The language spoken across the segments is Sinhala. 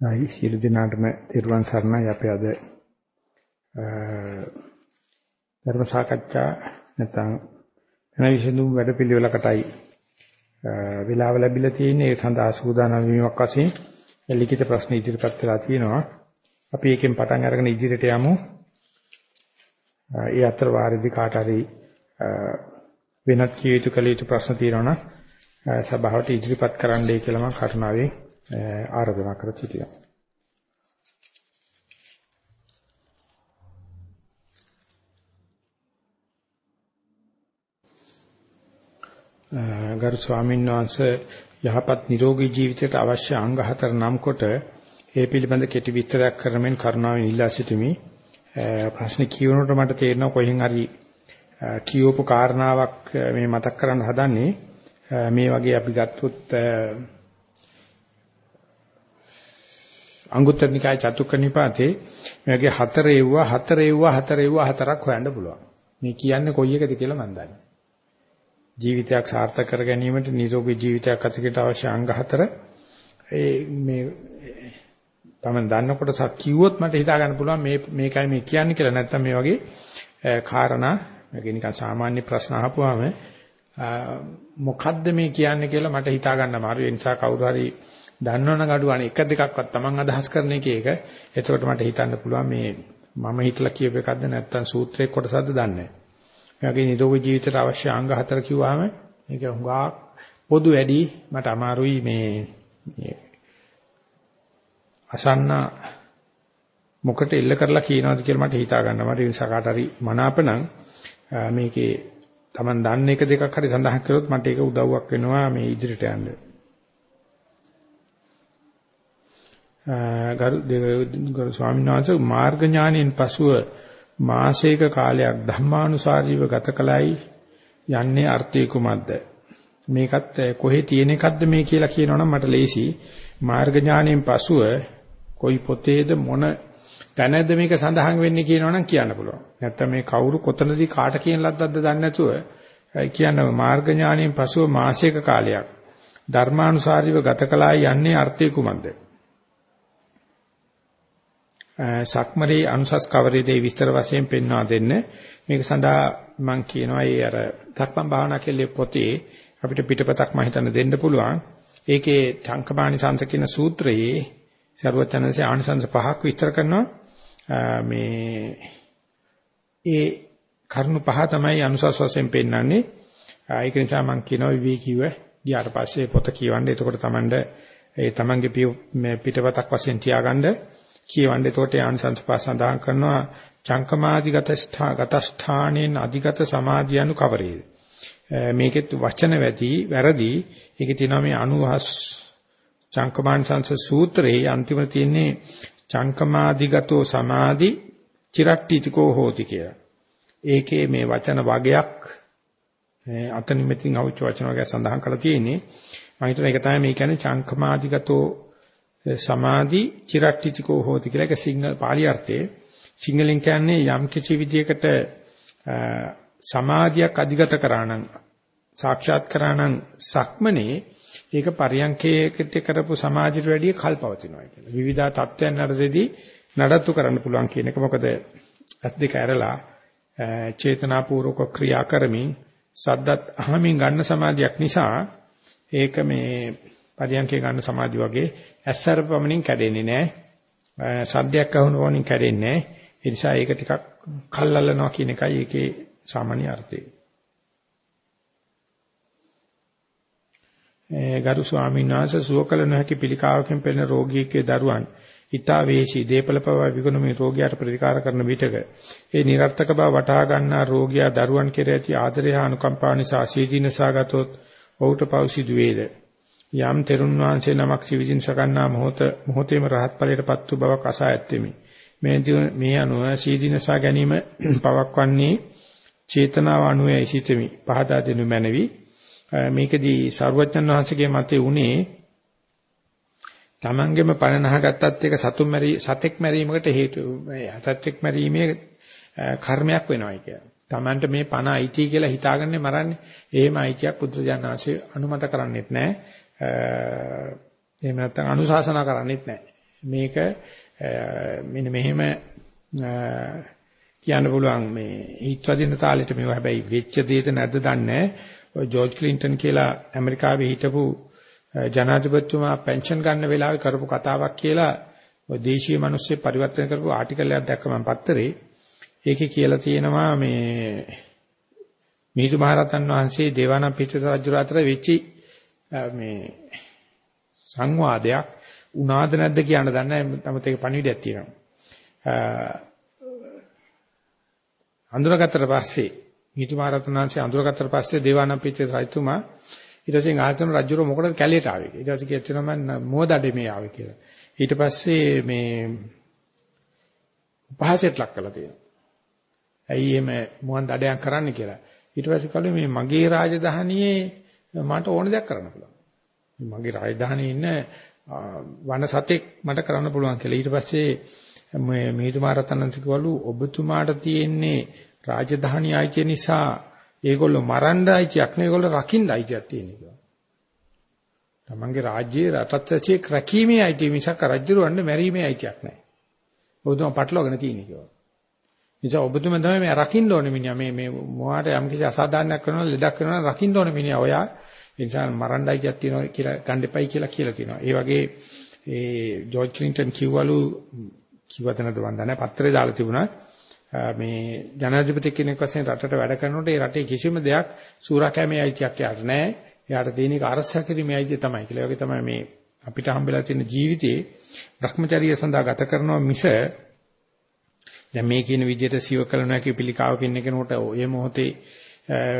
ආයි සියලු දිනාටම තෙරුවන් සරණයි. අපි අද ධර්ම සාකච්ඡා නැත්නම් වෙන විසඳුම් වැඩපිළිවෙලකටයි වෙලාව ලැබිලා තියෙන්නේ. ඒ සඳහා සූදානම් වීමක් වශයෙන් ලිඛිත ප්‍රශ්න ඉදිරිපත් වෙලා තියෙනවා. අපි එකෙන් පටන් අරගෙන ඉදිරියට යමු. ඒ අතර වාරෙදි කාට හරි වෙනත් කිය යුතු කළ යුතු ප්‍රශ්න තියෙනවා නම් සභාවට ඉදිරිපත් කරන්නයි කියලා මම කරුණාවෙන් ආරාධනා කර සිටිනවා. ගරු ස්වාමීන් වහන්සේ යහපත් නිරෝගී ජීවිතයට අවශ්‍ය අංග හතර නම් කොට ඒ පිළිබඳ කෙටි විස්තරයක් කරමින් කරුණාවෙන් ඉල්ලා සිටිමි. ප්‍රශ්න කියවනකොට මට තේරෙනවා කොහෙන් හරි කියවපු කාරණාවක් මේ මතක් කරන්න හදන්නේ මේ වගේ අපි ගත්තොත් අංගුත්තර නිකාය චතුක්ක නිපාතේ මේ වගේ හතර එව්වා හතර එව්වා හතර එව්වා හතරක් හොයන්න පුළුවන්. මේ කියන්නේ කොයි එකද කියලා මම දන්නේ. ජීවිතයක් සාර්ථක කර ගැනීමට නිරෝගී ජීවිතයක් අතකට අවශ්‍ය අංග හතර ඒ මේ තමයි දන්නකොට සක් කිව්වොත් මට හිතා ගන්න පුළුවන් මේ මේකයි මේ කියන්නේ කියලා නැත්තම් මේ වගේ කාරණා මේක නිකන් සාමාන්‍ය ප්‍රශ්න අහපුවාම මොකද්ද මේ කියන්නේ කියලා මට හිතා ගන්න අමාරුයි. ඒ නිසා කවුරු හරි දන්නවනම් අඩුවනේ එක දෙකක්වත් Taman අදහස් කරන එක ඒක. එතකොට මට හිතන්න පුළුවන් මේ මම හිතලා කියප එකක්ද නැත්නම් සූත්‍රයේ කොටසක්ද දන්නේ නැහැ. මේ වගේ නිරෝගී ජීවිතයට අවශ්‍ය අංග හතර කිව්වහම මේක හුඟා පොදු වැඩි මට අමාරුයි මේ අසන්න මොකට එල්ල කරලා කියනවාද කියලා මට හිතා ගන්න. මට ඒ නිසා කාට හරි මනාපනම් මේකේ Taman දන්න එක දෙකක් හරි සඳහන් කළොත් මට ඒක උදව්වක් වෙනවා මේ ඉදිරියට යන්න. ගරු ස්වාමීන් වහන්සේ මාර්ග ඥානයෙන් පසුව මාසයක කාලයක් ධම්මානුසාරීව ගත කලයි යන්නේ අර්ථය කුමක්ද මේකත් කොහේ තියෙන එකක්ද මේ කියලා කියනවනම් මට ලේසි මාර්ග ඥානයෙන් පසුව කොයි පොතේද මොන තැනද මේක සඳහන් වෙන්නේ කියනවනම් කියන්න පුළුවන් නැත්නම් මේ කවුරු කොතනදී කාට කියන ලද්දක්ද දන්නේ නැතුව කියන්න මාර්ග ඥානයෙන් පසුව මාසයක කාලයක් ධර්මානුසාරීව ගත කලයි යන්නේ අර්ථය කුමක්ද සක්මරේ අනුසස් කවරේදී විස්තර වශයෙන් පෙන්වා දෙන්න. මේක සඳහා මම කියනවා ඒ අර ධක්මං භාවනා කෙල්ලේ පොතේ අපිට පිටපතක් මම හිතන්න දෙන්න පුළුවන්. ඒකේ චංකමානි සංස කියන සූත්‍රයේ ਸਰවචනන්සේ ආනිසංස පහක් විස්තර කරනවා. මේ ඒ කරුණු පහ තමයි අනුසස් වශයෙන් පෙන්වන්නේ. ඒක නිසා මම කියනවා විවේකීව ගියාට පස්සේ පොත කියවන්න. එතකොට Tamand ඒ Tamange පිටපතක් වශයෙන් තියාගන්න කියවන්නේ එතකොට ආනිසංස පහ සඳහන් කරනවා චංකමාදිගත ගතස්ථානෙන් අධිගත සමාධිය anu කවරේද මේකෙත් වචන වැදී වැරදි ඒකේ තියෙනවා මේ අනුහස් චංකමානිසංස සූත්‍රයේ අන්තිම තියෙන්නේ චංකමාදිගතෝ සමාධි චිරට්ටිතිකෝ හෝති කියලා. ඒකේ මේ වචන වගයක් අතනින් මෙතින් අවුච්ච වචන වගයක් සඳහන් කරලා තියෙන්නේ. මම හිතන එක තමයි මේ කියන්නේ චංකමාදිගතෝ සමාධි චිරට්ටිතිකෝ හෝති කියලා ඒක සිංහල පාලි අර්ථයේ සිංහලෙන් කියන්නේ යම් කිසි විදියකට සමාධියක් අධිගත කරා නම් සාක්ෂාත් කරා නම් සක්මනේ ඒක පරියන්කේකට කරපු සමාධියට වැඩිය කල්පවතිනවා කියලා. විවිධ තත්ත්වයන් නඩදෙදී නඩත්තු කරන්න පුළුවන් කියන එක මොකද ඇස් දෙක ඇරලා චේතනාපූර්වක ක්‍රියා කරමින් සද්දත් අහමින් ගන්න සමාධියක් නිසා ඒක මේ පරියන්කේ ගන්න සමාධි වගේ ඇස්සර පමණින් කැඩෙන්නේ නැහැ. සද්දයක් අහුන වොනින් කැඩෙන්නේ නැහැ. ඒ නිසා ඒක ටිකක් කල්ලලනවා කියන එකයි ඒකේ සාමාන්‍ය අර්ථය. ගරු ස්වාමීන් වහන්සේ සුවකල නොහැකි පිළිකාවකින් පෙළෙන රෝගියෙක්ගේ දරුවන් ඊතා වේශී දීපල පව විගුණමේ රෝගියාට ප්‍රතිකාර කරන විටක ඒ નિરර්ථක බව වටහා ගන්නා රෝගියා දරුවන් කෙරෙහි ඇති ආදරය හා අනුකම්පාව නිසා සීදීනසාගතොත් ඔහුට පෞසිදු වේද යම් තෙරුන් වහන්සේ නමක් සිවිසින් සකන්නා මොහොත මොහොතේම රහත් ඵලයටපත් වූ බවක් අසා ඇත්තෙමි. මේ මේ අනුව සීදීනසා ගැනීම පවක්වන්නේ චේතනාව අනුවයි සිටෙමි. පහදා දෙනු මැනවි. මේකදී සරුවච්චන් වහන්සේගේ මතේ උනේ තමන්ගෙම පණ නහගත්තත් එක සතුන් මැරි සතෙක් මැරීමකට හේතු සතෙක් මැරීමේ කර්මයක් වෙනවායි කියලා. තමන්ට මේ පණ අයිති කියලා හිතාගන්නේ මරන්නේ. එහෙම අයිතියක් බුදුජානනාංශය අනුමත කරන්නේත් නැහැ. එහෙම නැත්නම් අනුශාසනා කරන්නේත් නැහැ. මේක මෙන්න මෙහෙම කියන්න පුළුවන් මේ හිතවදින තාලෙට මේව හැබැයි වෙච්ච දෙයක නැද්ද දන්නේ ඔය ජෝර්ජ් ක්ලින්ටන් කියලා ඇමරිකාවේ හිටපු ජනාධිපතිතුමා පෙන්ෂන් ගන්න වෙලාවේ කරපු කතාවක් කියලා ඔය දේශීය මිනිස්සු පරිවර්තන කරපු ආටිකල් එකක් දැක්ක මම පත්තරේ ඒකේ කියලා තියෙනවා මේ මිහිඳු මහරහතන් වහන්සේ දේවානම් පිටිස රජු අතර වෙච්චි මේ සංවාදයක් උනාද නැද්ද කියන්න දන්නේ නැහැ. නමුත් ඒක පණිවිඩයක් තියෙනවා. අඳුරගත්තට පස්සේ මිහිඳු මහරහතන් වහන්සේ අඳුරගත්තට පස්සේ දේවානම් පිටිස රජතුමා ඊට පස්සේ ආයතන රජුර මොකටද කැලේට ආවේ ඊට පස්සේ කියනවා මම මොදඩේ මේ ආවේ කියලා. ඊට පස්සේ මේ උපහාසයට ලක් කළා තියෙනවා. ඇයි එහෙම මුවන් දඩයන් කරන්න කියලා. ඊට පස්සේ කලු මේ මගේ රාජධානියේ මට ඕන දෙයක් කරන්න පුළුවන්. මගේ රාජධානියේ ඉන්න වන සතෙක් මට කරන්න පුළුවන් කියලා. ඊට පස්සේ මේ මිහිඳු මහරතනන්ස කිව්වලු ඔබතුමාට තියෙන්නේ රාජධානී ආයිතිය නිසා ඒගොල්ලෝ මරන්න ආයිතියක් නෙවෙයි ඒගොල්ලෝ රකින්න ආයිතියක් තියෙන කියලා. තමන්ගේ රාජ්‍යයේ රටත් සැසියක් රැකීමේ අයිතිය මිසක් රජුරවන්න මැරීමේ අයිතියක් නැහැ. ඔබතුමා පටලවාගෙන තියෙන කිව්වා. නිසා ඔබතුමා තමයි මේ රකින්න ඕනේ මිනිහා මේ මේ මොහාට යම් කිසි අසාධාරණයක් කරනවා ලෙඩක් කරනවා රකින්න ඕනේ මිනිහා ඔයා ඉන්සාන් මරණ්ඩ අයිතියක් තියෙනවා කියලා ගන්න එපයි කියලා කියලා තියෙනවා. ඒ වගේ ඒ ජෝර්ජ් ක්ලින්ටන් කිව්වලු කිව්වද නැද්ද මන් දන්නේ පත්‍රේ දාලා තිබුණා. මේ ජනාධිපති කෙනෙක් වශයෙන් රටට වැඩ කරනකොට ඒ රටේ කිසිම දෙයක් සූරාකෑමේ අයිතියක් යාට නැහැ. එයාට තියෙන එක අරසා කිරීමේ අයිතිය තමයි කියලා. ඒ වගේ තමයි මේ අපිට හම්බෙලා තියෙන ජීවිතේ Brahmacharya සඳහා ගත කරනවා මිස දැන් මේ කියන විදිහට සිව කළ නොහැකි පිළිකාවක ඉන්න කෙනෙකුට ඔය මොහොතේ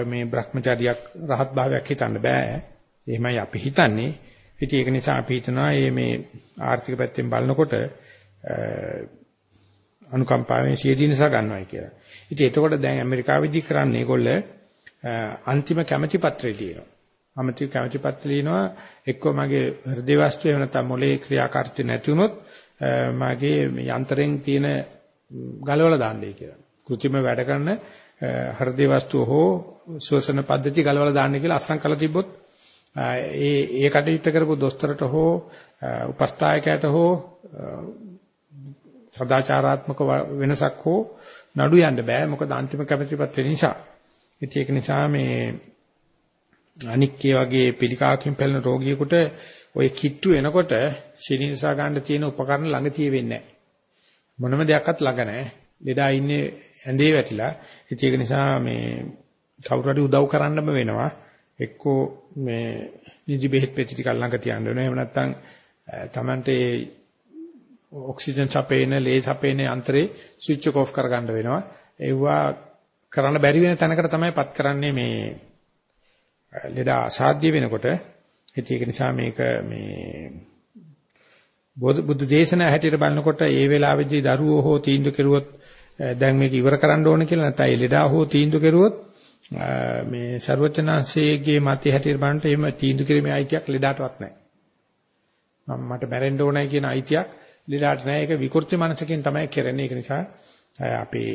මේ Brahmacharyaක් රහත් භාවයක් හිතන්න බෑ. එහෙමයි අපි හිතන්නේ. ඉතින් ඒක නිසා අපි හිතනවා මේ ආර්ථික පැත්තෙන් බලනකොට අනුකම්පාවෙන් සියදීනස ගන්නවයි කියලා. ඉතින් එතකොට දැන් ඇමරිකාවේදී කරන්නේ ඒගොල්ල අන්තිම කැමැති පත්‍රය ලියනවා. අමති කැමැති පත්‍රය ලියනවා එක්කෝ මගේ හෘද වස්තු එහෙම නැත්නම් මොලේ ක්‍රියාකාරීත්වය නැති වුණොත් මගේ යන්ත්‍රයෙන් තියෙන ගලවලා දාන්නයි කියලා. કૃත්‍රිම වැඩ කරන හෘද වස්තු හෝ ශ්වසන පද්ධති ගලවලා දාන්න කියලා අස්සම් කළා තිබ්බොත් ඒ ඒ කටයුත්ත කරපු දොස්තරට හෝ උපස්ථායකයට හෝ සදාචාරාත්මක වෙනසක් හෝ නඩු යන්න බෑ මොකද අන්තිම කැමැතිපත් වෙන නිසා. ඉතින් ඒක නිසා මේ අනික්කේ වගේ පිළිකාවකින් පැලෙන රෝගියෙකුට ওই කිට්ටු එනකොට ශිරීරසා ගන්න තියෙන උපකරණ ළඟ තියෙවෙන්නේ නැහැ. මොනම දෙයක්වත් ළඟ නැහැ. ලෙඩා ඉන්නේ ඇඳේ වැටිලා. ඉතින් ඒක නිසා මේ කවුරු හරි උදව් කරන්නම වෙනවා. එක්කෝ මේ නිදි බෙහෙත් පෙති ටික ළඟ තියන්න වෙනවා. එහෙම නැත්නම් Tamante ඔක්සිජන් සපේන, ලේ සපේන යන්ත්‍රේ ස්විච් එක ඔෆ් කරගන්න වෙනවා. ඒවා කරන්න බැරි වෙන තැනකට තමයිපත් කරන්නේ මේ ලෙඩ අසාධ්‍ය වෙනකොට. ඒක නිසා මේක මේ බුදු දේශනා හැටියට බලනකොට ඒ වෙලාවේදී දරුවෝ හෝ තීන්දුව කෙරුවොත් දැන් මේක ඉවර කරන්න ඕන කියලා නැත්නම් ඒ ලෙඩා හෝ තීන්දුව කෙරුවොත් මේ ਸਰවචනාංශයේගේ මතය හැටියට බලනට එහෙම තීන්දුව කිරීමේ අයිතියක් ලෙඩාටවත් නැහැ. මම මට මැරෙන්න ඕනයි කියන අයිතියක් ලීලාට නෑ. ඒක විකෘති මනසකින් තමයි කරන්නේ. ඒක නිසා අපේ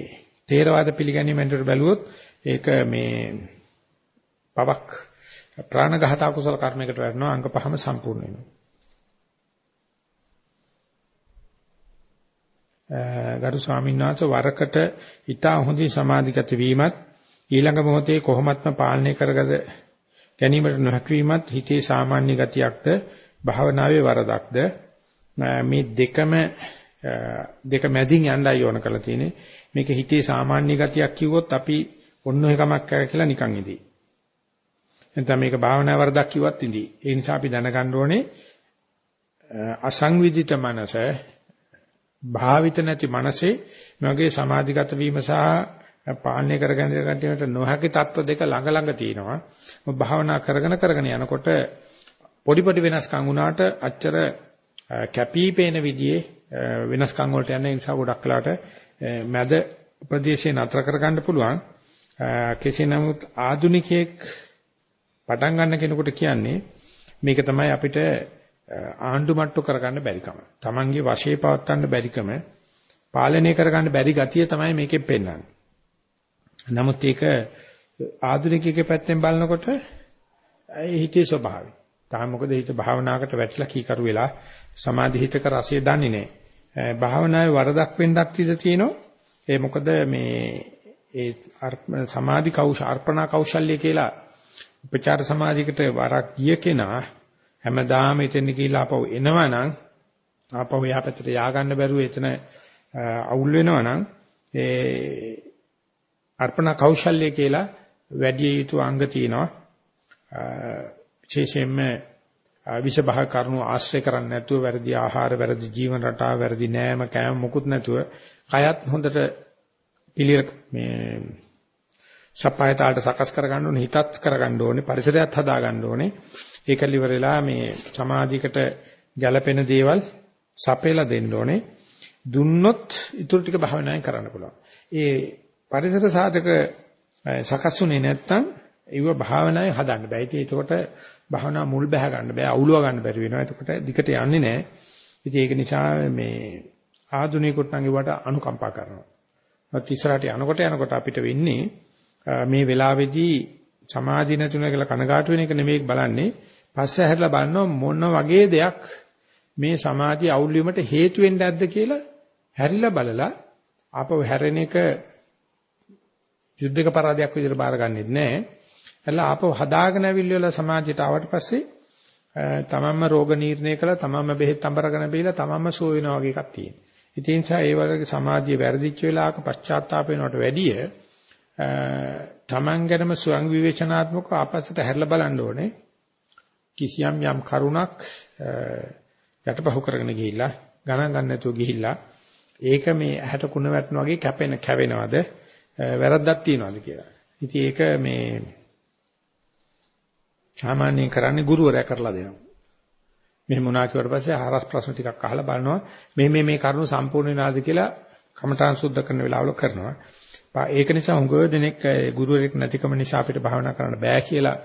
තේරවාද පිළිගැනීමෙන්ට බැලුවොත් ඒක මේ පවක් ප්‍රාණඝාත කුසල කර්මයකට වැටෙනවා. අංග පහම සම්පූර්ණ වෙනවා. ගරු ස්වාමීන් වහන්සේ වරකට ඊටා හොඳින් සමාධිගත වීමත් ඊළඟ මොහොතේ කොහොමත්ම පාලනය කරගද ගැනීමට නොහැකියවීමත් හිතේ සාමාන්‍ය ගතියක්ද භාවනාවේ වරදක්ද මේ දෙකම දෙක මැදින් යන්නයි ඕන කරලා තියෙන්නේ. මේක හිතේ සාමාන්‍ය ගතියක් කිව්වොත් අපි ඔන්න එකමක් කියලා නිකන් ඉදී. නැත්නම් මේක භාවනා වරදක් කිව්වත් ඉදී. ඒ නිසා අපි දැනගන්න ඕනේ අසංවිධිත මනස භාවිත නැති මනසේ මගේ සමාධිගත වීම සහ පාලනය කරගෙන යන්නට නොහැකි තත්ත්ව දෙක ළඟ ළඟ තියෙනවා. භාවනා කරගෙන කරගෙන යනකොට පොඩි පොඩි වෙනස්කම් වුණාට අච්චර කැපිපේන විදිහේ වෙනස්කම් වලට යන නිසා ගොඩක් වෙලාට මැද ප්‍රදේශේ නතර කරගන්න පුළුවන්. කෙසේ නමුත් ආදුනිකයෙක් පටන් ගන්න කෙනෙකුට කියන්නේ මේක තමයි අපිට ආණ්ඩු මට්ටු කරගන්න බැරිකම. Tamange වශයේ පවත්වන්න බැරිකම පාලනය කරගන්න බැරි ගතිය තමයි මේකෙන් පෙන්වන්නේ. නමුත් ඒක ආධුනිකයෙකුගේ පැත්තෙන් බලනකොට ඒ හිතේ ස්වභාවය. තාම මොකද හිත භාවනාවකට වැටිලා කීකරු වෙලා සමාධි හිතක රසය දන්නේ නැහැ. භාවනාවේ වරදක් වෙන්නක් ඉඳ තියෙනවා. ඒ මොකද මේ ඒ සමාධි කෞශ අර්පණා කෞශල්‍ය කියලා උපචාර සමාධියකට වරක් ගිය කෙනා හැමදාම එතන කියලා ආපහු එනවනම් ආපහු යහපතට යා ගන්න බැරුව එතන අවුල් වෙනවනම් ඒ අර්පණා කෞශල්‍ය කියලා වැඩි යුතු අංග තියෙනවා විශේෂයෙන්ම විෂබහ කරුණු ආශ්‍රය කරන්නේ නැතුව වැරදි ආහාර වැරදි ජීවන රටාව වැරදි නෑම කෑම මොකුත් නැතුව කයත් හොඳට පිළිර මේ සපයතාලට සකස් කරගන්න ඕනේ හිතත් කරගන්න ඕනේ පරිසරයත් හදාගන්න ඕනේ. ඒකල ඉවරලා මේ සමාධියකට ගැළපෙන දේවල් සපයලා දෙන්න ඕනේ. දුන්නොත් ඊටු ටික භාවනායෙන් කරන්න පුළුවන්. ඒ පරිසර සාධක සකස්ුනේ නැත්නම් ඒව භාවනාවේ හදන්න බෑ. ඉතින් ඒකට භාවනා මුල් බැහැ ගන්න බෑ. අවුලව ගන්න බැරි වෙනවා. එතකොට දිකට යන්නේ නැහැ. ඉතින් ඒක නිසා මේ ආධුනිකුත් නම් ඒවට අනුකම්පා කරනවා. ඒත් ඉස්සරහට යනකොට යනකොට අපිට වෙන්නේ මේ වෙලාවේදී සමාධිය නැතුන කියලා කනගාටු වෙන එක නෙමෙයි බලන්නේ. පස්සේ හැරලා බලනවා මොන වගේ දෙයක් මේ සමාධිය අවුල් වීමට හේතු වෙන්නේ නැද්ද කියලා හැරිලා බලලා ආපහු හැරෙන එක යුද්ධක පරාදයක් විදිහට බාරගන්නෙත් නැහැ. එලා ආපහු හදාගෙන ඇවිල්ලා සමාජයට ආවට පස්සේ තමන්ම රෝග නිర్ణය කළා තමන්ම බෙහෙත් අඹරගෙන බීලා තමන්ම සුව වෙනවා වගේ එකක් තියෙනවා. ඉතින් ඒ නිසා ඒ වගේ සමාජයේ වැරදිච්ච වෙලාවක පශ්චාත්තාප වෙනවට වැඩිය තමන් ගැනම ස්වයං විවේචනාත්මකව ආපස්සට හැරිලා බලන්න ඕනේ. කිසියම් යම් කරුණක් යටපහුව කරගෙන ගිහිල්ලා ගණන් ගන්න නැතුව ගිහිල්ලා ඒක මේ ඇහැට කුණ වැටෙන වගේ කැපෙන කැවෙනවද වැරද්දක් තියනවද කියලා. ඉතින් ඒක මේ සාමාන්‍යයෙන් කරන්නේ ගුරුවරයා කරලා දෙනවා. මෙහෙම වුණා කියවට පස්සේ හරස් ප්‍රශ්න ටිකක් අහලා බලනවා මේ මේ මේ කරුණු සම්පූර්ණ වෙනවද කියලා කමඨාන් සුද්ධ කරන වෙලාවල කරනවා. ඒක නිසා හුඟ දෙනෙක් ගුරුවරයෙක් නැතිකම නිසා අපිට භාවනා කරන්න බෑ කියලා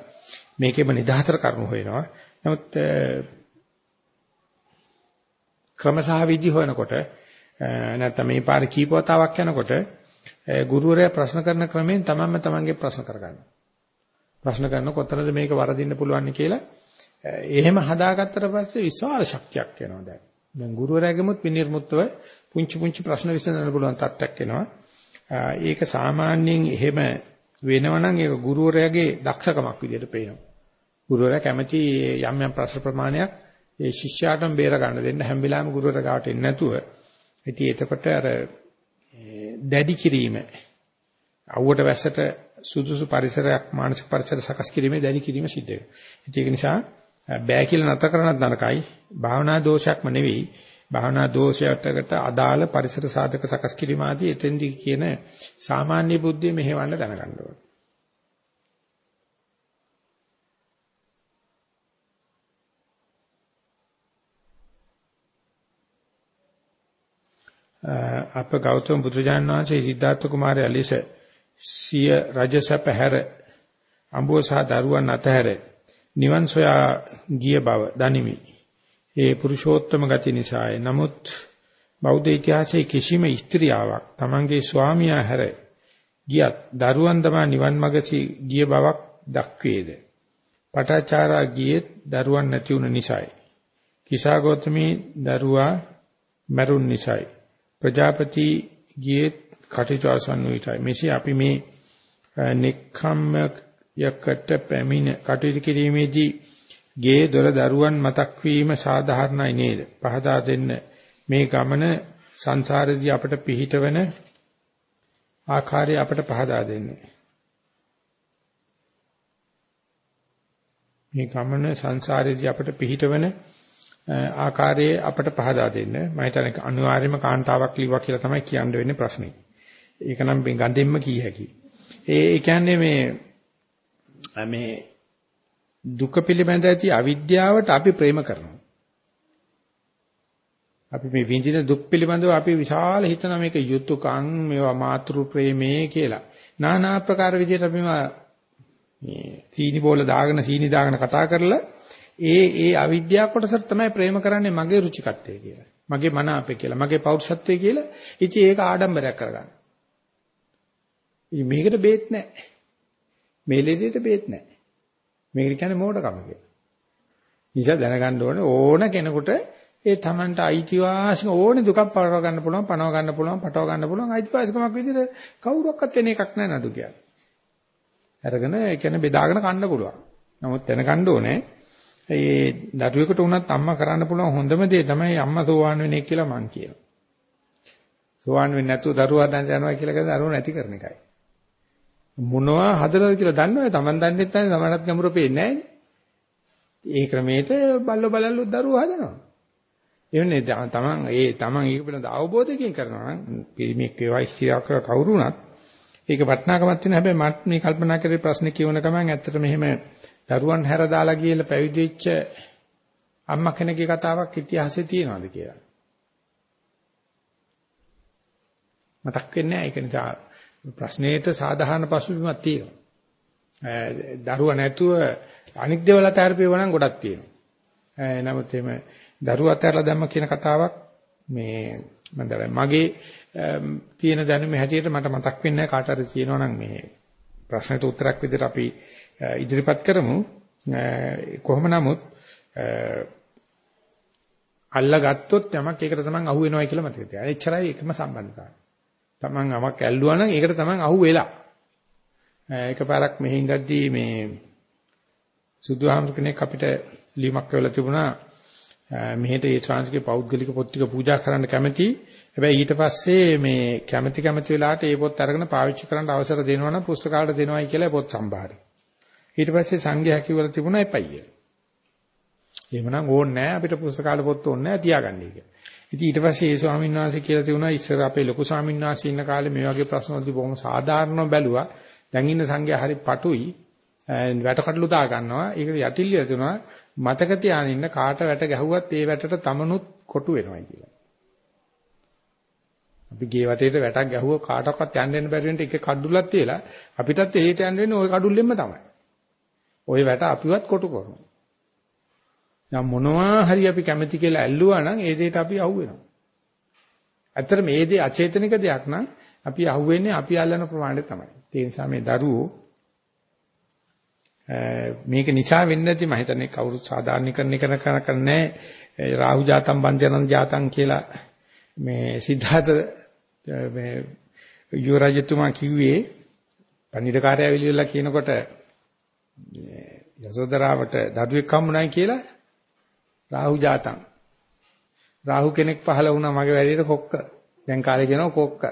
මේකෙම නිදහතර කරුණු හොයනවා. නමුත් ක්‍රමසහ විදි හොයනකොට නැත්නම් මේ පාරේ කීපවතාවක් යනකොට ගුරුවරයා ප්‍රශ්න කරන ක්‍රමයෙන් තමන්ම තමන්ගේ ප්‍රශ්න කරගන්නවා. ප්‍රශ්න කරන කොතනද මේක වරදින්න පුළුවන් කියලා එහෙම හදාගත්තට පස්සේ විශාල ශක්තියක් එනවා දැන්. දැන් ගුරුවරයාගෙමුත් විනිර්මුක්තව පුංචි පුංචි ප්‍රශ්න විසඳන්න පුළුවන් තත්ත්වයක් එනවා. ඒක සාමාන්‍යයෙන් එහෙම වෙනවනම් ඒක ගුරුවරයාගේ දක්ෂකමක් විදිහට පේනවා. ගුරුවරයා කැමති යම් යම් ප්‍රශ්න ප්‍රමාණයක් ඒ ශිෂ්‍යයාටම බේර ගන්න දෙන්න හැම වෙලාවෙම ගුරුවරයා ගාවට එන්නේ නැතුව ඉතින් එතකොට අර දැඩි කිරීම අවුවට වැස්සට සුදුසු පරිසරයක් මානසික පරිසර සකස් කිරීමේ දැඩි කිරීම සිද්ධ වෙනවා. ඒක නිසා බෑ කියලා නැතර කරනත් නරකයි. භාවනා දෝෂයක්ම නෙවෙයි. භාවනා දෝෂයකට අදාළ පරිසර සාධක සකස් කිරීම ආදී එතෙන්දී කියන සාමාන්‍ය බුද්ධිය මෙහෙවන්න දැනගන්න ඕනේ. අප ගෞතම බුදුජාණන් වහන්සේ සිද්ධාර්ථ කුමාරයා ලෙස සිය රජසැප හැර අඹුව සහ දරුවන් අතහැර නිවන් සොයා ගිය බව දනිමි. ඒ පුරුෂෝත්තම ගති නිසාය. නමුත් බෞද්ධ ඉතිහාසයේ කිසිම ස්ත්‍රියාවක් තමන්ගේ ස්වාමියා හැර ගියත් දරුවන් තමා නිවන් මඟ ගිය බවක් දක්වේද. පටාචාරා ගියේ දරුවන් නැති වුන නිසායි. කිසා ගෞතමී දරුවා මරුන් නිසායි. ප්‍රජාපති ගියේ කටයුතු ආසන්න විතරයි. මෙසේ අපි මේ නෙක්ඛම්ම යකට පැමිණ කටයුතු කිරීමේදී ගේ දොර දරුවන් මතක් වීම සාධාරණයි නේද? පහදා දෙන්න මේ ගමන සංසාරේදී අපට පිහිටවන ආකාරය අපට පහදා දෙන්නේ. මේ ගමන සංසාරේදී අපට පිහිටවන ආකාරයේ අපට පහදා දෙන්න. මම හිතන්නේ අනිවාර්යයෙන්ම කාන්තාවක් ලිව්වා කියලා තමයි කියන්න වෙන්නේ ප්‍රශ්නේ. ඒක නම් මේ ගඳෙන්ම කිය හැකියි. ඒ කියන්නේ මේ මේ දුක පිළිබඳ ඇති අවිද්‍යාවට අපි ප්‍රේම කරනවා. අපි මේ විඳින දුක් පිළිබඳව අපි විශාල හිතන මේක යුතුයකම් මේවා මාතෘ ප්‍රේමේ කියලා. নানা ආකාර විදිහට අපි මේ සීනි බෝල දාගෙන සීනි දාගෙන කතා කරලා ඒ ඒ අවිද්‍යාව කොටසට තමයි ප්‍රේම කරන්නේ මගේ රුචිකත්වය කියලා. මගේ මන අපේ කියලා. මගේ පෞරුෂත්වය කියලා. ඉතින් ඒක ආඩම්බරයක් කරගන්න. ඉතින් මේකට බේත් නැහැ. මේ ලෙඩේට බේත් නැහැ. මේකට කියන්නේ මෝඩකම කියලා. නිසා දැනගන්න ඕනේ ඕන කෙනෙකුට ඒ Tamanට අයිතිවාසිකම් ඕනේ දුකක් පරව ගන්න පුළුවන්, පනව ගන්න පුළුවන්, පටව ගන්න පුළුවන් අයිතිවාසිකමක් විදිහට කවුරක්වත් වෙන එකක් නැහැ නඩු කියන්නේ. අරගෙන ඒ කියන්නේ බෙදාගෙන කන්න පුළුවන්. නමුත් දැනගන්න ඕනේ ඒ දරුවෙකුට උනත් අම්මා කරන්න පුළුවන් හොඳම දේ තමයි අම්මා සෝවාන් වෙන එක කියලා මං කියනවා. සෝවාන් වෙන්නේ නැතුව දරුවා හදන්න යනවා කියලා කියන දරුවෝ නැති කරන එකයි. මොනවා හදලාද කියලා දන්නවද? Taman දන්නෙත් නැහැ, Tamanත් ගැඹුරු පේන්නේ නැහැ. ඒ ක්‍රමයට බල්ලෝ බලල්ලු දරුවෝ හදනවා. එවනේ තමන් ඒ තමන් ඒක පිළිබඳ අවබෝධයකින් කරනවා නම් පිරිමික් වේවා ඉස්සියක් කවුරු වුණත් ඒක වටිනාකමක් තියෙන හැබැයි මට මේ කල්පනා කරේ ප්‍රශ්නේ කියවන ගමන් ඇත්තට මෙහෙම දරුවන් හැර දාලා ගිහලා පැවිදි වෙච්ච අම්මා කෙනෙක්ගේ කතාවක් ඉතිහාසයේ තියෙනවද කියලා මතක් වෙන්නේ නැහැ ඒක නිසා ප්‍රශ්නෙට සාධාරණ පසුබිමක් තියෙනවා දරුවා නැතුව අනික් දේවල් අතහැරපේව නම් ගොඩක් තියෙනවා නමුත් එimhe දරුවා අතහැරලා දැම්ම කියන කතාවක් මේ මම මගේ තියෙන දැනුම හැටියට මට මතක් වෙන්නේ කාට හරි තියෙනවා නම් මේ ප්‍රශ්නට උත්තරයක් විදිහට අපි ඉදිරිපත් කරමු කොහොම නමුත් අල්ලා ගත්තොත් යමක් ඒකට තමන් අහු වෙනවයි කියලා මතක තියාගන්න. එච්චරයි එකම සම්බන්ධතාවය. තමන් යමක් ඇල්ලුවා නම් ඒකට තමන් අහු වෙලා. එකපාරක් මෙහි ඉඳද්දී මේ සුදුහාමුදුර කෙනෙක් අපිට ලියුමක් කරලා තිබුණා මෙහෙට ඒ ශාන්තිගේ පෞද්ගලික පොත් ටික පූජා කරන්න කැමති. හැබැයි ඊට පස්සේ මේ කැමැති කැමැති වෙලාවට ඒ පොත් අරගෙන පාවිච්චි කරන්න අවසර දෙනවා නම් පුස්තකාලයට දෙනවයි කියලා පොත් සම්භාරය. ඊට පස්සේ සංඝයා කිව්වල තිබුණා එපයි. එහෙමනම් ඕනේ නැහැ අපිට පුස්තකාල පොත් ඕනේ නැහැ තියාගන්නයි කියලා. ඉතින් ඊට පස්සේ ඒ ස්වාමීන් වහන්සේ කියලා තිබුණා ඉස්සර අපේ ලොකු ස්වාමීන් වහන්සේ ඉන්න කාලේ මේ වගේ ප්‍රශ්න වලදී බොහොම සාධාරණව බැලුවා. දැන් ඉන්න සංඝයා හරි පටුයි. වැටකටලු දා ගන්නවා. ඒක යටිල්ලිය තුනා මතක තියාගෙන ඉන්න කාට වැට ගැහුවත් ඒ වැටට තමනුත් කොටු වෙනවා කියලා. අපි ගේ වටේට වැටක් ගැහුව කාටවත් යන්න දෙන්න බැරි වෙන එක කඩුල්ලක් තියලා අපිටත් එහෙට යන්න වෙන්නේ ওই කඩුල්ලෙන්ම තමයි. ওই වැට අපිවත් කොටු කරනවා. දැන් මොනවා හරි අපි කැමති කියලා ඇල්ලුවා නම් ඒ දෙයට අපි අහු වෙනවා. ඇත්තට මේ දේ අචේතනික දෙයක් නම් අපි අහුවෙන්නේ අපි අල්ලන ප්‍රමාණය තමයි. ඒ නිසා මේ දරුවෝ මේක නිසා වෙන්නේ නැති මම හිතන්නේ කවුරුත් සාධාරණීකරණය කරන කරන්නේ රාහු ජාතම් බන්ධනන් ජාතම් කියලා මේ සිද්ධාර්ථ මේ යුවරජතුමා කිව්වේ පණිඩකාරය ඇවිල්ලා කියනකොට යසෝදරාවට දඩුවෙක් හම්බුනායි කියලා රාහු ජාතම් රාහු කෙනෙක් පහල වුණා මගේ වැඩේට කොක්ක දැන් කාලේ කියනවා කොක්ක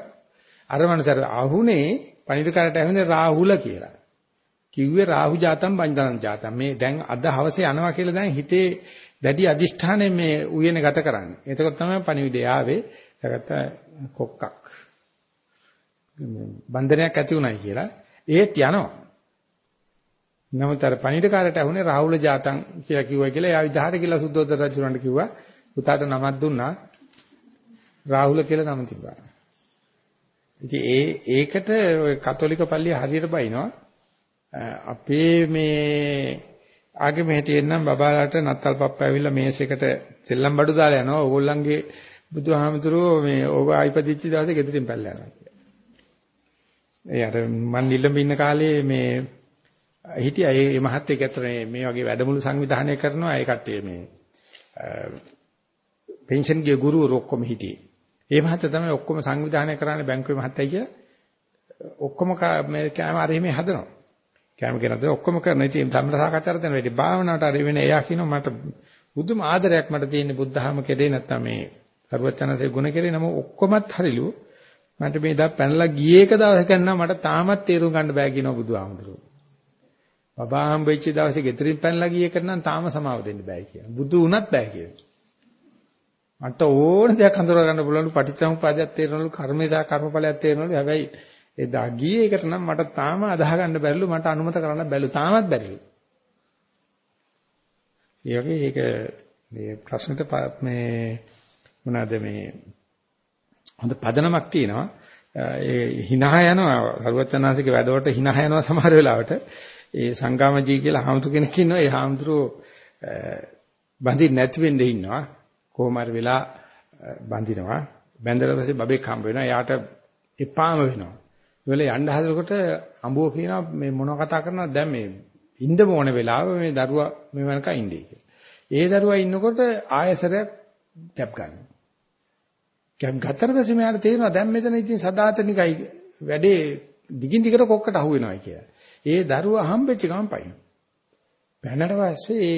අර මනසට අහුනේ පණිඩකාරට ඇහුනේ රාහුල කියලා කිව්වේ රාහු ජාතම් පංචදන ජාතම් මේ දැන් අද හවසේ යනවා කියලා දැන් හිතේ දැඩි අදිෂ්ඨානයෙන් මේ උයනේ ගත කරන්නේ. එතකොට තමයි පණිවිඩය ආවේ. ඒකට කොක්කක්. බන්ධනයක් ඇති උනායි කියලා. ඒත් යනවා. නමුත් අර පණිවිඩකාරට ඇහුනේ රාහුල ජාතම් කියලා කිව්වා කියලා. එයා විදහාට කියලා සුද්ධෝදත රජුණන්ට කිව්වා. පුතාට නමක් දුන්නා. රාහුල කියලා නම තිබ්බා. ඉතින් ඒ ඒකට කතෝලික පල්ලිය හරියට බයිනවා. අපේ මේ ආගම හැටියෙන් නම් බබාලාට නත්තල් පප්ප ඇවිල්ලා මේසෙකට සෙල්ලම් බඩු දාලා යනවා. ඕගොල්ලන්ගේ බුදුහාමතුරුව මේ ඕක ආයිපදිච්ච දවසේ ගෙදරින් පැල්ලා යනවා. ඒ අර මන් නිල්ලඹ ඉන්න කාලේ මේ හිටියා ඒ මහත්තයෙක් අතර මේ වගේ වැඩමුළු සංවිධානය කරනවා ඒ කට්ටිය මේ පෙන්ෂන් ගිය ගුරුවරු ඔක්කොම හිටියේ. ඒ මහත්තයා තමයි ඔක්කොම සංවිධානය කරන්නේ බැංකුවේ මහත්තයා කියලා. ඔක්කොම මේ කැම අර එහෙම හදනවා. කැම කෙනද ඔක්කොම කරන ඉතින් ධම්ම සාකච්ඡාට දෙන වෙලේ භාවනාවට අර වෙන එයා කියනවා මට බුදුම ආදරයක් මට තියෙන බුද්ධහම කෙරේ නැත්තම් මේ සර්වචනසේ ගුණ කෙරේ නම ඔක්කොමත් හරිලු මට මේ දා පැනලා ගියේ එක දවසක නම් මට තාමත් තේරුම් ගන්න බෑ කියනවා බුදුහාමුදුරුවෝ. බබා හම්බෙච්ච දවසේ ගෙදරින් පැනලා ගියේ එක නම් තාම සමාව දෙන්න බෑ කියලා. බුදු වුණත් බෑ කියලා. මට ඕන දෙයක් හඳුනා ගන්න පුළුවන් පටිච්චසමුපාදයක් තේරෙනවලු කර්මේ සහ කර්මඵලයක් තේරෙනවලු හැබැයි එදා ගියේ එකට නම් මට තාම අදාහ ගන්න බැරිලු මට අනුමත කරන්න බැරිලු තාමත් බැරිලු. ඒ වගේ ඒක මේ ප්‍රශ්නෙට මේ මොනවාද මේ හොඳ පදනමක් තියෙනවා. ඒ hina යනවා සරුවචනාසික වැඩවලට hina යනවා සමහර වෙලාවට. ඒ සංගාමජී කියලා හාමුදුර කෙනෙක් ඉන්නවා. ඒ හාමුදුරුවෝ බඳින්න නැති වෙන්නේ ඉන්නවා. කොහොම හරි වෙලා බඳිනවා. බැඳලා පස්සේ බබෙක් හම්බ වෙනවා. එයාට එපාම වෙනවා. ඉවල යන්න හදනකොට අඹුව කියනවා මේ මොනව කතා කරනවද දැන් මේ ඉන්න ඕන වෙලාව මේ දරුවා මේ වෙනකන් ඉන්නේ කියලා. ඒ දරුවා ඉන්නකොට ආයසරයක් ගැප් ගන්නවා. ගැප් ගත්තට පස්සේ මෙයාට තේරෙනවා දැන් මෙතන ඉතින් සදාතනිකයි වැඩේ දිගින් දිගට කොක්කට අහු වෙනවා කියලා. ඒ දරුවා හම්බෙච්ච ගමන් පයින්. පැනනට පස්සේ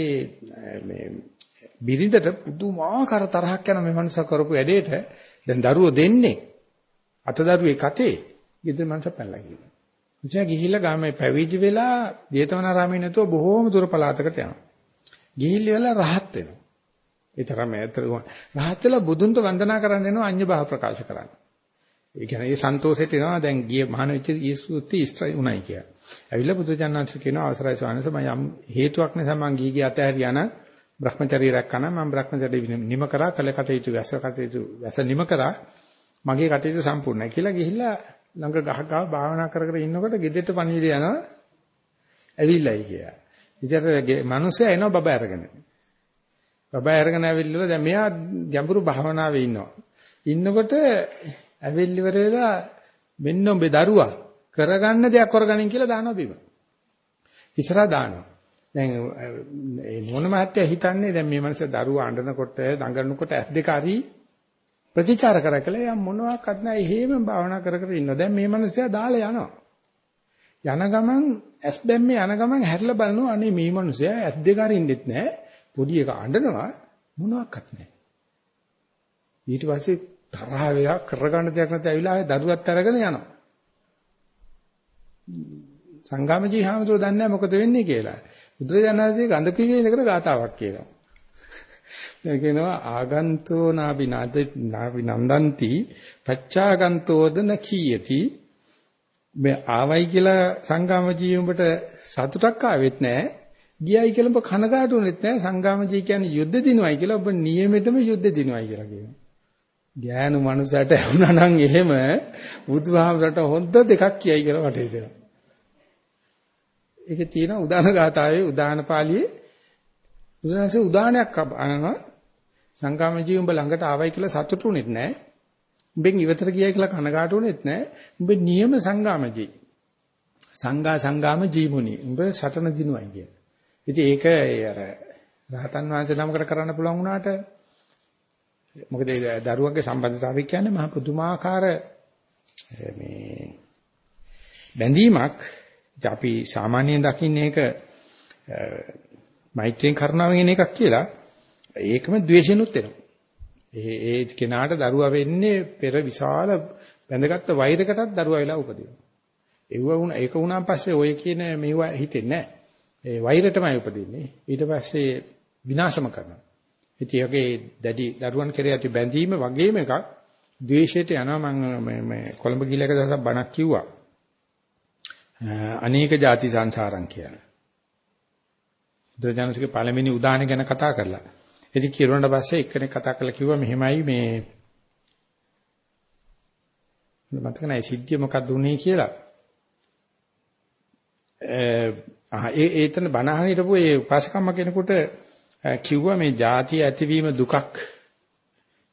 මේ බිරිඳට පුදුමාකාර තරහක් යන මේ මනුස්සයා කරපු වැඩේට දැන් දරුවෝ දෙන්නේ අතදරුවේ කතේ ගෙදර මනුස්සයා පැනලා ගිහින්. ඉතින් ගිහිල්ලා ගාමේ පැවිදි වෙලා ජේතවනාරාමේ නැතුව බොහෝම දුර පළාතකට යනවා. ගිහිල්ලා රහත් වෙනවා. ඒ තරම ඈතට රහත් වෙලා බුදුන්ට වන්දනා කරන්න යනවා අඤ්ඤ භාව ප්‍රකාශ කරන්න. ඒ කියන්නේ ඒ සන්තෝෂෙට එනවා දැන් ගිය මහාන වෙච්ච යේසුස්ති ඉස්ත්‍රයි උණයි කියලා. ඇවිල්ලා බුදුජානනාංශ කියනවා අවසරයි ස්වාමීන් වහන්සේ මම යම් හේතුවක් නිසා මං ගිහි ගිය අතහැරියා නම් Brahmacharya රැක්කනම් මම Brahmacharya නිම කරා කළ කටයුතු වැස කටයුතු වැස නිම කරා මගේ කටයුතු සම්පූර්ණයි කියලා ගිහිල්ලා ළඟ ගහ ගහ භාවනා කර කර ඉන්නකොට ගෙදෙට්ට පණිවිඩ යනවා ඇවිල්ලායි කියලා. ඉතින් මිනිස්සයා එනවා බබා අරගෙන. බබා අරගෙන ඇවිල්ලා දැන් මෙයා ගැඹුරු භාවනාවේ ඉන්නවා. ඉන්නකොට ඇවිල්ලි ඉවර වෙලා මෙන්න උඹේ දරුවා කරගන්න දෙයක් කරගනින් කියලා දානවා බිම. ඉස්සරහා දානවා. දැන් මේ මොන මහත්තයා හිතන්නේ දැන් මේ මනස දරුවා අඬනකොට දඟලනකොට ඇස් දෙක හරි ප්‍රතිචාර කරා කියලා එයා මොනවාක්වත් නැහැ එහෙම භාවනා කර කර ඉන්නවා. දැන් මේ මනුස්සයා දාලා යනවා. යන ගමන් ඇස් බැම්මේ යන ගමන් හැරිලා බලනවා අනේ මේ මනුස්සයා ඇස් දෙක අරින්නෙත් නැහැ. පොඩි එක අඬනවා මොනවාක්වත් නැහැ. ඊට පස්සේ තරහ වෙලා කරගන්න දෙයක් නැති ඇවිල්ලා ආයේ දරුවත් අරගෙන යනවා. සංගාමජී හාමුදුරුවෝ දන්නේ නැහැ මොකද වෙන්නේ කියලා. බුදුරජාණන්සේ ගඳ පිළිවෙල ඉඳගෙන ගාතාවක් කියනවා. ඒ කියනවා ආගන්තෝ නාබි නාබි නන්දන්ති පච්චාගන්තෝදන කීයති මේ ආවයි කියලා සංගාමජී උඹට සතුටක් ආවෙත් නැහැ. ගියයි කියලා ඔබ කනගාටුුනෙත් නැහැ. සංගාමජී කියන්නේ යුද්ධ දිනුවයි කියලා ඔබ නියමෙටම යුද්ධ දිනුවයි කියලා කියනවා. ගෑනු මනුස්සයට වුණා නම් එහෙම බුදුහාමරට හොඳ දෙකක් කියයි කියලා මට හිතෙනවා. ඒකේ තියෙන උදාන ගාතාවේ උදාන පාළියේ බුදුරජාණන්සේ උදානයක් අනනවා සංගාමජී උඹ ළඟට ආවයි කියලා සතුටුුනෙත් නැහැ. උඹෙන් ඉවතර ගියයි කියලා කනගාටුුනෙත් නැහැ. උඹ නියම සංගාමජී. සංඝා සංගාම ජීමුනි. උඹ සටන දිනුවයි කියන. ඉතින් ඒක අර රහතන් වහන්සේ නමකට කරන්න පුළුවන් වුණාට මොකද ඒ දරුවන්ගේ සම්බන්ධතාවය කියන්නේ මහ පුදුමාකාර මේ බැඳීමක් අපි සාමාන්‍යයෙන් දකින්නේ ඒක මෛත්‍රියෙන් කරුණාවෙන් එන එකක් කියලා ඒකම ද්වේෂෙනුත් එනවා. ඒ ඒ කෙනාට දරුවා වෙන්නේ පෙර විශාල බැඳගත්තු වෛරකටත් දරුවා වෙලා උපදිනවා. ඒව වුණ ඒක වුණාන් පස්සේ ඔය කියන මේවා හිතෙන්නේ නැහැ. ඒ වෛරයටමයි උපදින්නේ. ඊට පස්සේ විනාශම කරනවා. ඉතින් යගේ දැඩි දරුවන් කෙරේ ඇති බැඳීම වගේම එකක් ද්වේෂයට යනවා මම මේ කොළඹ ගිහලා එක දවසක් බණක් කිව්වා. අනේක ಜಾති සංසාරම් කියලා. බුදුජානකගේ පළවෙනි උදාහරණ ගැන කතා කරලා. ඉතින් කිරුණාට පස්සේ එක්කෙනෙක් කතා කරලා කිව්වා මෙහෙමයි මේ මතක නැහැ සිද්ධිය මොකක්ද උනේ කියලා. ඒ ඒ එතන බණ අහන හිටපු ඒ උපාසකම්ම කෙනෙකුට කිව්වා මේ ಜಾතිය ඇතිවීම දුකක්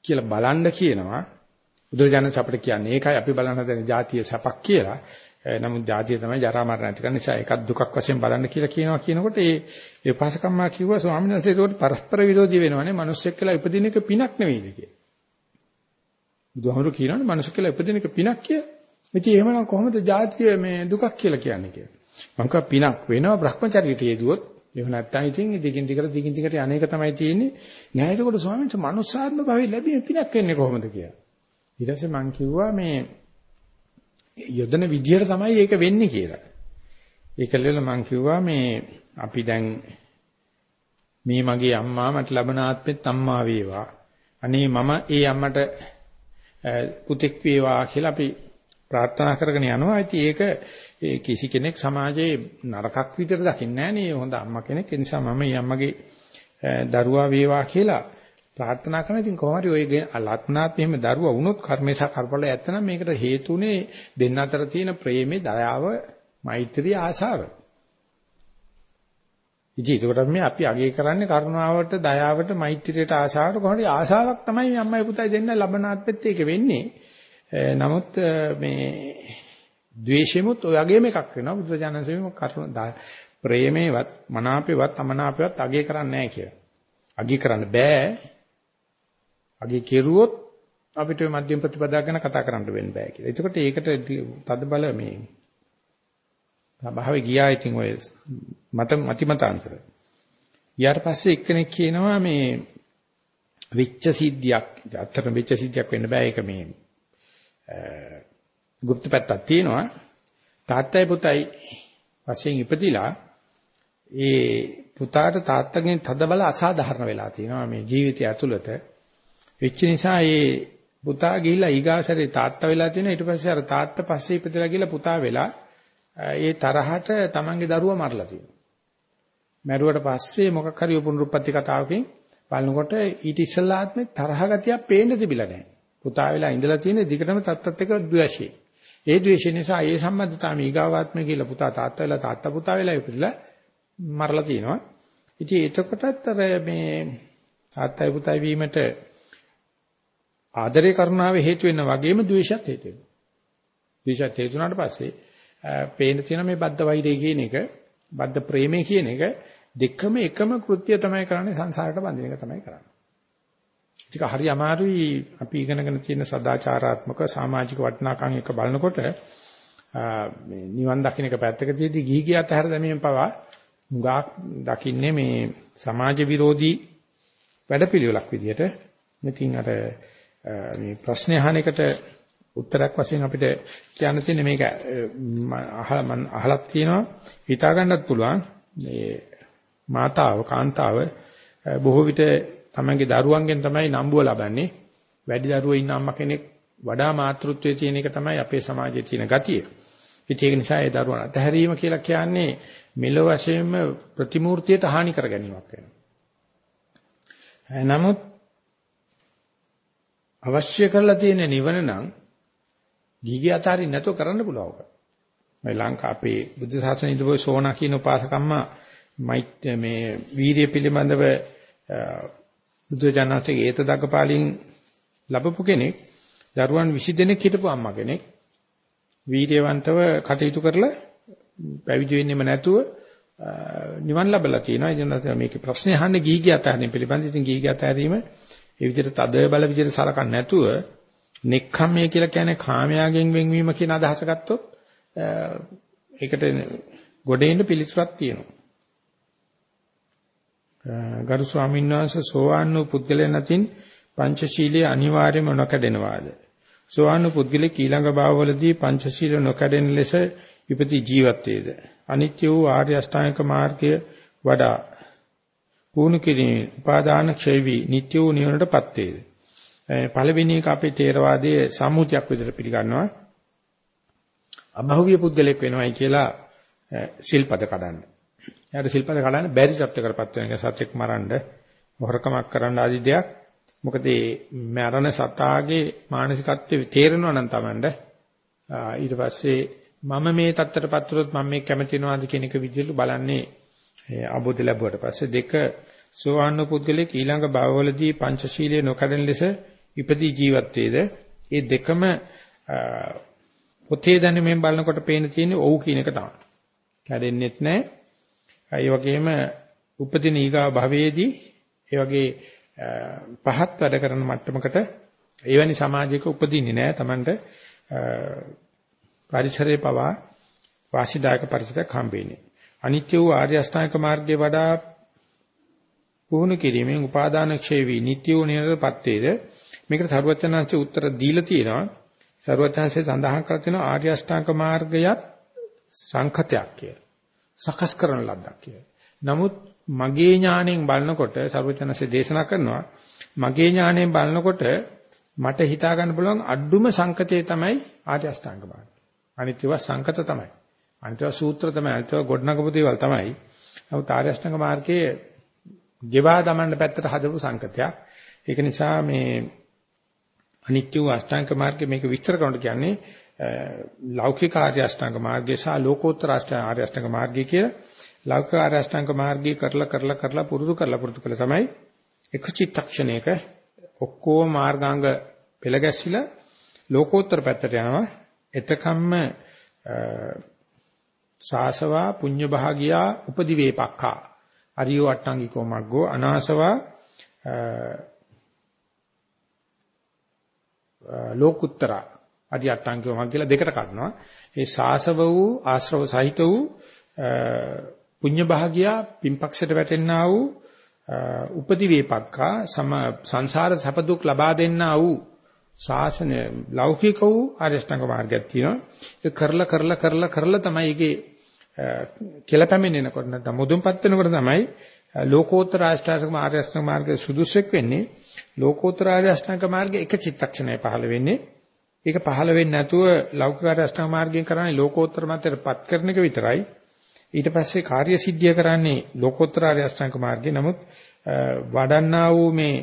කියලා බලන්න කියනවා. බුදුරජාණන් අපිට කියන්නේ ඒකයි අපි බලන්න හදන ಜಾතිය සැපක් කියලා. නමුත් ಜಾතිය තමයි ජරා මරණ ඇති කරන නිසා ඒකත් දුකක් වශයෙන් බලන්න කියලා කියනවා කියනකොට ඒ විපස්සකම්මා කිව්වා ස්වාමීන් වහන්සේ ඒකට පරස්පර විරෝධී වෙනවනේ. මිනිස්සෙක් කියලා ඉපදින එක පිනක් නෙවෙයිද කියලා. බුදුහාමුදුරු කියනවානේ මිනිස්සෙක් කියලා ඉපදින එක පිනක් කියලා. ඉතින් එහෙමනම් කොහොමද ಜಾතිය මේ දුකක් කියලා කියන්නේ කියලා. මම කිව්වා පිනක් වෙනවා Brahmacharya ටියදුවොත් එහෙම නැත්නම් ඉතින් දිගින් දිගට දිගින් දිගට අනේක තමයි තියෙන්නේ. නෑ එතකොට ස්වාමීන් වහන්සේ මනුස්සාත්ම භාවයේ ලැබෙන පිනක් වෙන්නේ කොහොමද කියලා. ඊට පස්සේ මම කිව්වා මේ යොදන විදියට තමයි ඒක වෙන්නේ කියලා. ඒකලෙල මම කිව්වා මේ අපි දැන් මේ මගේ අම්මා මට ලබන ආත්මෙත් අම්මා වේවා. අනේ මම ඒ අම්මට පුතෙක් වේවා කියලා අපි ප්‍රාර්ථනා කරගෙන යනවා. ඉතින් ඒක කිසි කෙනෙක් සමාජයේ නරකක් විදිහට දකින්නේ නැහැ නේ. හොඳ අම්මා කෙනෙක්. ඒ නිසා මම මේ අම්මගේ දරුවා වේවා කියලා ප්‍රාර්ථනා කරන ඉතින් කොහොම හරි ඔය ලත්නාත් මෙහෙම දරුවා වුණොත් කර්මේශා කරපල ඇත්තනම් මේකට හේතුනේ දෙන්න අතර තියෙන ප්‍රේමේ දයාව මෛත්‍රිය ආශාව. ඉතින් ඒකට මේ අපි අගය කරන්නේ කරුණාවට දයාවට මෛත්‍රියට ආශාවට කොහොමද ආශාවක් තමයි මේ අම්මයි පුතයි දෙන්න ලබනාත්පෙත් ඒක වෙන්නේ. නමුත් මේ ද්වේෂෙමුත් ඔය වගේම එකක් වෙනවා බුදුරජාණන් ශ්‍රීම කරුණ ප්‍රේමේවත් මනාපේවත් අමනාපේවත් අගය කරන්නේ නැහැ කියලා. අගය කරන්න බෑ. අගය කෙරුවොත් අපිට මධ්‍යම ප්‍රතිපදා ගැන කතා කරන්න වෙන්න බෑ කියලා. එතකොට ඒකට තද බල මේ සභාවේ ගියා ඉතින් ඔය මත මතිමතාන්තර. ඊට පස්සේ එක්කෙනෙක් කියනවා මේ විච්ච සිද්ධියක් අත්තර විච්ච සිද්ධියක් වෙන්න බෑ ඒක මේ গুপ্ත පැත්තක් තියෙනවා. තාත්තයි පුතයි වශයෙන් ඉපදිලා ඒ පුතාට තාත්තගෙන් තදබල අසාධාරණ වෙලා තියෙනවා මේ ජීවිතය ඇතුළත. වෙච්ච නිසා ඒ පුතා ගිහිලා ඊගාසරේ තාත්තා වෙලා තියෙනවා ඊට පස්සේ අර තාත්තා පස්සේ ඉපදලා ගිහිලා පුතා වෙලා ඒ තරහට තමන්ගේ දරුවා මරලා තියෙනවා. මැරුවට පස්සේ මොකක් හරි උපුනරුප්පත්ති කතාවකින් බලනකොට ඊට ඉස්සෙල්ලා ආත්මේ තරහ ගතියක් පේන්න තිබිලා නැහැ. පුතා වෙලා ඉඳලා තියෙන දිගටම තත්තත් එක ද්වේෂය. ඒ ද්වේෂය නිසා ඒ සම්බන්ධතාවය ඊගාවාත්මය කියලා පුතා තාත්තා වෙලා තාත්තා පුතා වෙලා ඉපදලා මරලා තිනවා. ඉතින් එතකොටත් අර මේ තාත්තයි පුතයි වීමට ආදරේ කරුණාවේ හේතු වෙන වගේම ද්වේෂත් හේතු වෙනවා. ද්වේෂත් හේතු වුණාට පස්සේ පේන තියෙන මේ බද්ධ වෛරය කියන එක බද්ධ ප්‍රේමය කියන එක දෙකම එකම කෘත්‍ය තමයි කරන්නේ සංසාරයට බඳින එක තමයි කරන්නේ. ඒක හරි අමාරුයි. අපි ඉගෙනගෙන තියෙන සදාචාරාත්මක සමාජික වටිනාකම් එක බලනකොට මේ නිවන් දකින්න එක පැත්තක තියදී ගිහි ගියත් හැර දැමීම පවා මුගා දකින්නේ මේ සමාජ විරෝධී වැඩපිළිවෙලක් විදියට. ඉතින් අර මේ ප්‍රශ්න අහන එකට උත්තරයක් වශයෙන් අපිට කියන්න තියෙන්නේ මේක අහලා මම අහලක් තියෙනවා. හිතා ගන්නත් පුළුවන්. මේ මාතාව කාන්තාව බොහෝ විට තමන්ගේ දරුවන්ගෙන් තමයි නම්බුව ලබන්නේ වැඩි දරුවෝ ඉන්න අම්මා කෙනෙක් වඩා මාතෘත්වයේ තියෙන එක තමයි අපේ සමාජයේ තියෙන ගතිය. ඉතින් ඒක නිසා ඒ දරුවන් අතහැරීම කියලා කියන්නේ මෙලොව වශයෙන්ම ප්‍රතිමූර්තියට හානි කර ගැනීමක් වෙනවා. නමුත් අවශ්‍ය කරලා තියෙන නිවන නම් ගිහි අතාරින්න නැතුව කරන්න පුළුවන් ඔක. මේ ලංකා අපේ බුද්ධ ශාසනය ඉදපොයි සෝනා කියන උපාසකම්ම මේ වීරිය පිළිබඳව බුද්ධ ජානකගේ ඒත දගපාලින් ලැබපු කෙනෙක් දරුවන් 20 දෙනෙක් හිටපු අම්මා කෙනෙක් වීර්යවන්තව කටයුතු කරලා පැවිදි වෙන්නෙම නැතුව නිවන් ලැබලා තියෙනවා. ඉතින් මේකේ ප්‍රශ්නේ අහන්නේ ගිහි ගිය අතහැරීම පිළිබඳ. ඉතින් ගිහි ගිය අතහැරීම ඒ විදිහට තද බල විදිහට සලකන්නේ නැතුව නෙක්ඛම්මය කියලා කියන්නේ කාමයාගෙන් වෙන්වීම කියන අදහස ගත්තොත් ඒකට ගොඩේන්න පිළිතුරක් තියෙනවා. ගරු ස්වාමීන් වහන්සේ සෝවාන් වූ පුද්ගලයන් අතින් පංචශීලයේ අනිවාර්යම නොකඩෙනවාද? සෝවාන් වූ පුද්ගලෙක් ඊළඟ භවවලදී පංචශීල නොකඩෙන ලෙස විපති ජීවත් වේද? අනිත්‍ය වූ ආර්ය අෂ්ටාංගික මාර්ගය වඩා පුණු කිරීම උපාදාන ක්ෂය වී නිට්ටය වූ නිවනටපත් වේද? පළවෙනි එක අපේ තේරවාදයේ සම්මුතියක් විදිහට පිළිගන්නවා. අභෞවිය පුද්ගලෙක් වෙනවයි කියලා සිල්පද කඩන්න. එයාට සිල්පද කඩන්න බැරි සත්‍යකරපත් වෙන එක සත්‍යක් මරන්න, හොරකමක් කරන්න ආදී දෙයක්. මොකද මේ මරණ සතාගේ මානසිකත්වයේ තේරෙනවා නම් Tamand ඊට පස්සේ මම මේ தත්තරපත් වුණොත් මම මේ කැමති වෙනවාද කියන එක විදිහට බලන්නේ අබෝධ ලැබුවට පස්සේ දෙක සෝවාන් පුද්ගලෙක් ඊළඟ භවවලදී පංචශීලයේ නොකඩන ලෙස ඉපදී ජීවත් වේද ඒ දෙකම පොතේ දැනුමෙන් බලනකොට පේන තියෙන්නේ ඔව් කියන එක තමයි. කැඩෙන්නෙත් නැහැ. ඒ වගේම උපදින ඊගා භවයේදී ඒ වගේ පහත් වැඩ කරන මට්ටමකට එවැනි සමාජයක උපදින්නේ නැහැ. Tamanට පරිසරයේ පවා වාසිදායක පරිසරයක් හම්බෙන්නේ. අනිත්‍ය වූ ආර්ය අෂ්ටාංග මාර්ගයේ වඩා පුහුණු කිරීමෙන් උපාදාන ක්ෂය වී නිට්ටය වූ නිරතපත් වේද මේකට සරුවචනාංශයේ උත්තර දීලා තියෙනවා. සරුවචනාංශයේ සඳහන් කර තියෙනවා ආර්ය අෂ්ටාංග මාර්ගයත් සංඛතයක් කියලා. සකස් කරන ලද්දක් කියලා. නමුත් මගේ ඥාණයෙන් බලනකොට සරුවචනාංශයේ දේශනා කරනවා මගේ ඥාණයෙන් බලනකොට මට හිතා ගන්න පුළුවන් අඩුම සංකතය තමයි ආර්ය අෂ්ටාංග මාර්ගය. අනිත්‍යව සංකත තමයි. අනිත්‍යව සූත්‍ර තමයි. අනිත්‍යව ගොඩනගපු දේවල් තමයි. නමුත් ආර්ය අෂ්ටාංග මාර්ගයේ ගෙවා දමන්න පැත්තට හදපු සංකතයක්. ඒක නිසා මේ අනිත්‍ය වූ අෂ්ටාංග මාර්ගය මේක විස්තර කරනකොට කියන්නේ ලෞකික ආර්ය අෂ්ටාංග මාර්ගය සහ ලෝකෝත්තර ආර්ය අෂ්ටාංග මාර්ගය කියලා ලෞකික ආර්ය අෂ්ටාංග මාර්ගය කරලා කරලා කරලා පුරුදු කරලා පුරුදු කළා තමයි එක චිත්තක්ෂණයක ඔක්කොම මාර්ගාංග පෙළ ගැස්සිලා ලෝකෝත්තර පැත්තට යනවා. එතකම්ම සාසවා පුඤ්ඤ භාගියා උපදිවේපක්ඛා. අරියෝ අට්ටංගිකෝ මග්ගෝ අනාසවා ලෝකුත්තර. අධි අට්ටාංගික මග්ග කියලා දෙකට කඩනවා. ඒ සාසව වූ ආශ්‍රව සහිත වූ පුඤ්ඤ භාගියා පින්පක්ෂයට වැටෙන්නා වූ උපති වේපක්ඛා සම සංසාර සැප දුක් ලබා දෙන්නා වූ ශාසනය ලෞකික වූ ආරියෂ්ඨංග මාර්ගයක් තියෙනවා. ඒක කරලා කරලා කරලා කරලා තමයි ඒකේ කියලා පැමිණෙනකොට නැත්නම් මුදුන්පත් වෙනකොට තමයි ලෝකෝත්තර ආශ්‍රාසක ආරියෂ්ඨංග මාර්ගයේ සුදුසුෙක් වෙන්නේ. ලෝකෝත්තර ආරියෂ්ඨංග මාර්ගයේ එක චිත්තක්ෂණය පහළ වෙන්නේ. ඒක පහළ වෙන්නේ නැතුව ලෞකික ආරියෂ්ඨංග මාර්ගයෙන් කරන්නේ ලෝකෝත්තර මතයටපත් කරන එක විතරයි. ඊට පස්සේ කාර්ය සිද්ධිය කරන්නේ ලෝකෝත්තර ආරියෂ්ඨංග මාර්ගයේ. නමුත් වඩන්නා වූ මේ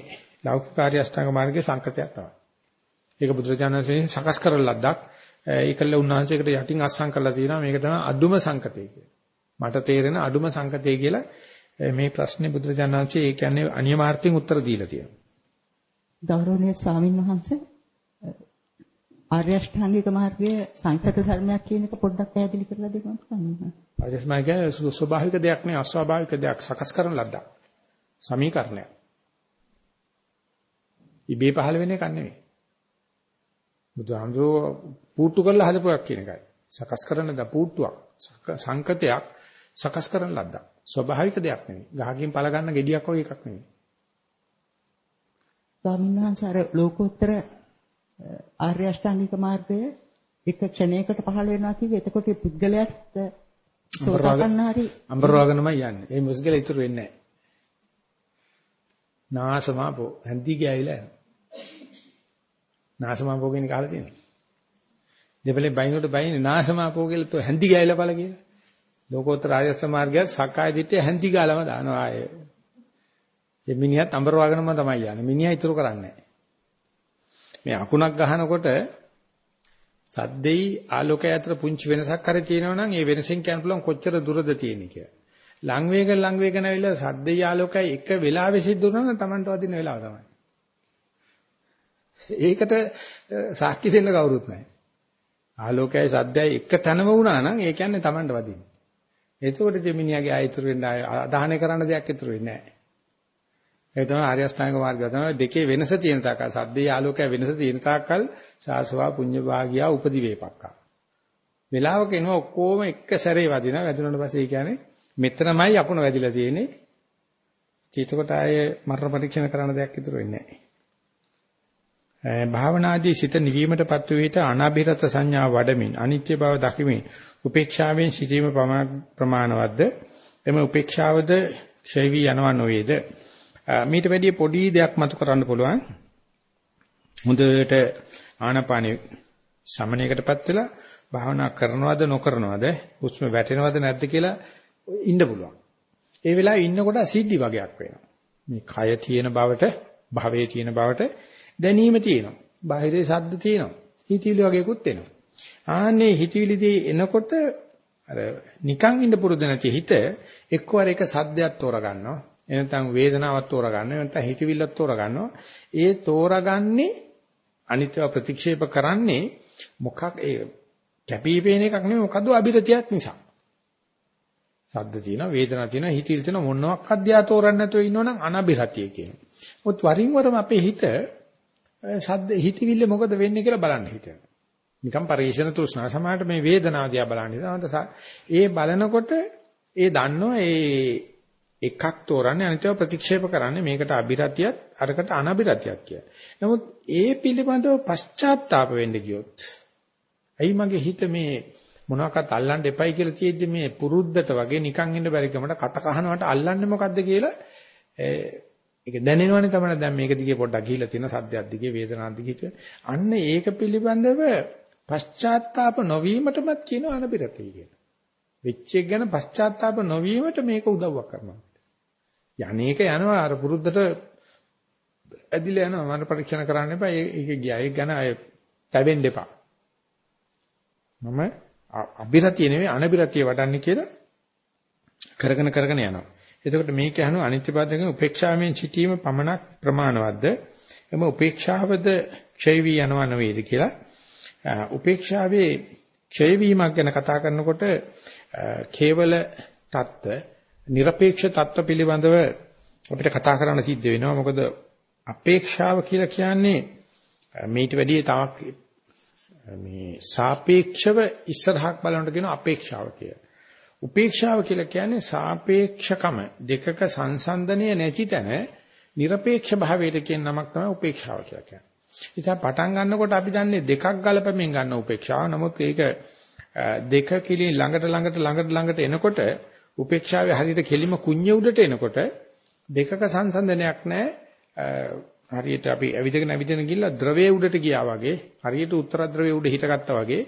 ලෞකික ආරියෂ්ඨංග මාර්ගයේ සංකතයක් තමයි. ඒක බුදුරජාණන්සේ සකස් කරන ලද්දක්. ඒකල්ල උන්වහන්සේකට යටින් අස්සම් කරලා තියෙනවා මේක තමයි අදුම සංකතය කියලා. මට තේරෙන අදුම සංකතය කියලා මේ ප්‍රශ්නේ බුදුරජාණන්සේ ඒ කියන්නේ අනියමාර්ථයෙන් උත්තර දීලා තියෙනවා. ගෞරවනීය ස්වාමින් වහන්සේ ආර්ය අෂ්ටාංගික මාර්ගයේ සංකත ධර්මයක් කියන එක පොඩ්ඩක් පැහැදිලි කරලා දෙන්න පුළුවන්ද? ආර්ය අෂ්ටාංගික ස්වභාවික දෙයක් නෙවෙයි අස්වාභාවික දෙයක් සකස් කරන ලද්දක්. සමීකරණයක්. ඉබේ පහළ වෙන එකක් නෙවෙයි. බුදුහාමුදුරුවෝ පුට්ටු කරලා හදපුවක් කියන එකයි. සකස් කරන ද පුට්ටුවක් සංකතයක් සකස් කරන ලද්දක්. ස්වභාවික දෙයක් නෙවෙයි. ගහකින් පළ ගන්න gediyak වගේ එකක් නෙවෙයි. ස්වාමීන් වහන්සේ අර ලෝකෝත්තර ආර්ය අෂ්ටාංගික මාර්ගය එක ක්ෂණයකට පහළ වෙනවා කිව්වේ එතකොට පුද්ගලයාත් සෝතපන්න හරි අඹරවගෙනමයි යන්නේ. ඒ මුස්ගල ඉතුරු වෙන්නේ නැහැ. නාසමාපෝ හැන්දි ගෑවිලා. නාසමාපෝ කියන කාලේ තියෙනවා. දෙපලේ බයිනොට බයිනේ නාසමාපෝ කියලා તો හැන්දි ගෑවිලා බල කියලා. ලෝකෝත්තර ආර්ය සමාර්ගය සක්කාය දිට්ඨිය හැන්දි ගාලම දානවා ආයේ. මේ මිනිහත් අඹරවගෙනම තමයි යන්නේ. මිනිහා ඉතුරු කරන්නේ නැහැ. මේ අකුණක් ගහනකොට සද්දෙයි ආලෝකය අතර පුංචි වෙනසක් හරි තියෙනවා නම් ඒ වෙනසෙන් කියන්න පුළුවන් කොච්චර දුරද තියෙන්නේ කියලා. ලං වේග ලං වේග නැවිලා සද්දෙයි ආලෝකයයි එක වෙලාවෙ සිද්ධ වුණා නම් Tamanට වදින වෙලාව තමයි. ඒකට සාක්ෂි දෙන්න කවුරුත් නැහැ. ආලෝකයයි සද්දයයි එක තැනම වුණා නම් ඒ කියන්නේ Tamanට වදින්නේ. එතකොට දෙමිනියාගේ ආයතර වෙන්න අදහණය කරන්න දෙයක් ඉතුරු වෙන්නේ නැහැ. ඒ තමයි ආර්ය අෂ්ටාංග මාර්ගය තමයි දෙකේ වෙනස තියෙන තාකල් සද්දේ ආලෝකය වෙනස තියෙන තාකල් සාසවා පුඤ්ඤ භාගියා උපදි වේපක්කා. වෙලාවක එනවා ඔක්කොම එක සැරේ වදිනවා වැදුනට පස්සේ ඒ කියන්නේ මෙතනමයි අකුණ වැදිලා තියෙන්නේ. චීතකොට ආයේ මරණ පරීක්ෂණ කරන්න දෙයක් ඉතුරු වෙන්නේ නැහැ. භාවනාදී සිත නිවීමටපත් වූ විට අනාභිරත සංඥා වඩමින් අනිත්‍ය බව දකිමින් උපේක්ෂාවෙන් සිටීම ප්‍රමාණවත්ද එම උපේක්ෂාවද ක්ෂය වී යනවා නොවේද මීට වැඩිය පොඩි දෙයක් මතු කරන්න පුළුවන්. හොඳට ආනාපානෙ සමනයකටපත් වෙලා භාවනා කරනවද නොකරනවද හුස්ම වැටෙනවද නැද්ද කියලා ඉන්න පුළුවන්. ඒ වෙලාවේ ඉන්නකොට සිද්ධි වගේක් වෙනවා. මේ කය තියෙන බවට, භවයේ තියෙන බවට දැනීම තියෙනවා. බාහිරේ ශබ්ද තියෙනවා. හිතවිලි වගේකුත් එනවා. ආන්නේ හිතවිලිදී එනකොට අර නිකන් ඉන්න පුරුදු නැති හිත එක්වර එක සද්දයක් තෝරගන්නවා. එනතන් වේදනාවක් තෝරගන්න එනතන් හිතවිල්ලක් තෝරගන්නවා. ඒ තෝරගන්නේ අනිත්‍යව ප්‍රතික්ෂේප කරන්නේ මොකක් ඒ කැපිපේන එකක් නෙමෙයි මොකද්ද අභිරතියක් නිසා. සද්ද තියෙනවා වේදනාවක් තියෙනවා හිතවිලි තියෙනවා මොනවාක් අධ්‍යා තෝරන්න නැතුව ඉන්නවනම් අනබිරතිය කියනවා. මොකද වරින් වරම අපේ හිත සද්ද හිතවිල්ල මොකද වෙන්නේ කියලා බලන්න හිතෙනවා නිකම් පරිේශන තෘෂ්ණා සමානට මේ වේදනාව දිහා බලන්න ඉතින් ඒ බලනකොට ඒ දන්නවා ඒ එකක් තෝරන්නේ අනිතව ප්‍රතික්ෂේප කරන්නේ මේකට අබිරතියත් අරකට අනබිරතියක් කියලා. නමුත් ඒ පිළිබඳව පශ්චාත්තාප වෙන්න ගියොත් ඇයි මගේ හිත මේ මොනවාකට අල්ලන්න එපයි කියලා තියෙද්දි මේ පුරුද්දට වගේ නිකන් ඉන්න බැරි කමට කට කහනවට අල්ලන්නේ මොකද්ද කියලා ඒක දැනෙනවනේ තමයි දැන් මේක දිගේ පොඩ්ඩක් ගිහිලා තියෙන සද්දයක් දිගේ වේදනාවක් දිගේ අන්න ඒක පිළිබඳව පශ්චාත්තාප නොවීමටමත් කියන අනබිරතිය කියලා. වෙච්ච එක ගැන පශ්චාත්තාප නොවීමට මේක උදව්වක් කරනවා. යන්නේක යනවා. අර පුරුද්දට ඇදිලා යනවා. මම පරීක්ෂණ කරන්න එපා. ඒක ගියා. ඒක ගැන අය පැවෙන්න එපා. මම අබිරතිය නෙමෙයි අනබිරතිය වඩන්නේ කියලා කරගෙන කරගෙන යනවා. එතකොට මේක යනවා අනිත්‍යපදයෙන් උපේක්ෂාවෙන් සිටීම පමණක් ප්‍රමාණවත්ද? එම උපේක්ෂාවද ක්ෂය වී යනවා නෙවෙයිද කියලා? උපේක්ෂාවේ ක්ෂය වීමක් ගැන කතා කරනකොට කේවල தত্ত্ব নিরপেක්ෂ தত্ত্ව පිළිබඳව අපිට කතා කරන්න සිද්ධ වෙනවා. මොකද අපේක්ෂාව කියලා කියන්නේ මේට වැඩිය තමක් මේ සාපේක්ෂව ඉස්සරහක් බලනට කියන අපේක්ෂාව කියලා. උපේක්ෂාව කියලා කියන්නේ සාපේක්ෂකම දෙකක සංසන්දනය නැති තැන নিরপেক্ষ භාවයට කියන නමක් තමයි උපේක්ෂාව කියලා කියන්නේ. ඉතින් පටන් ගන්නකොට අපි දන්නේ දෙකක් ගලපමින් ගන්න උපේක්ෂාව. නමුත් ඒක දෙක කිලින් ළඟට ළඟට ළඟට ළඟට එනකොට උපේක්ෂාවේ හරියට කෙලිම කුඤ්ඤ උඩට එනකොට දෙකක සංසන්දනයක් නැහැ. හරියට අපි ඇවිදගෙන ඇවිදගෙන ගිහලා ද්‍රවයේ උඩට ගියා වගේ හරියට උත්තර ද්‍රවයේ උඩ හිටගත්තා වගේ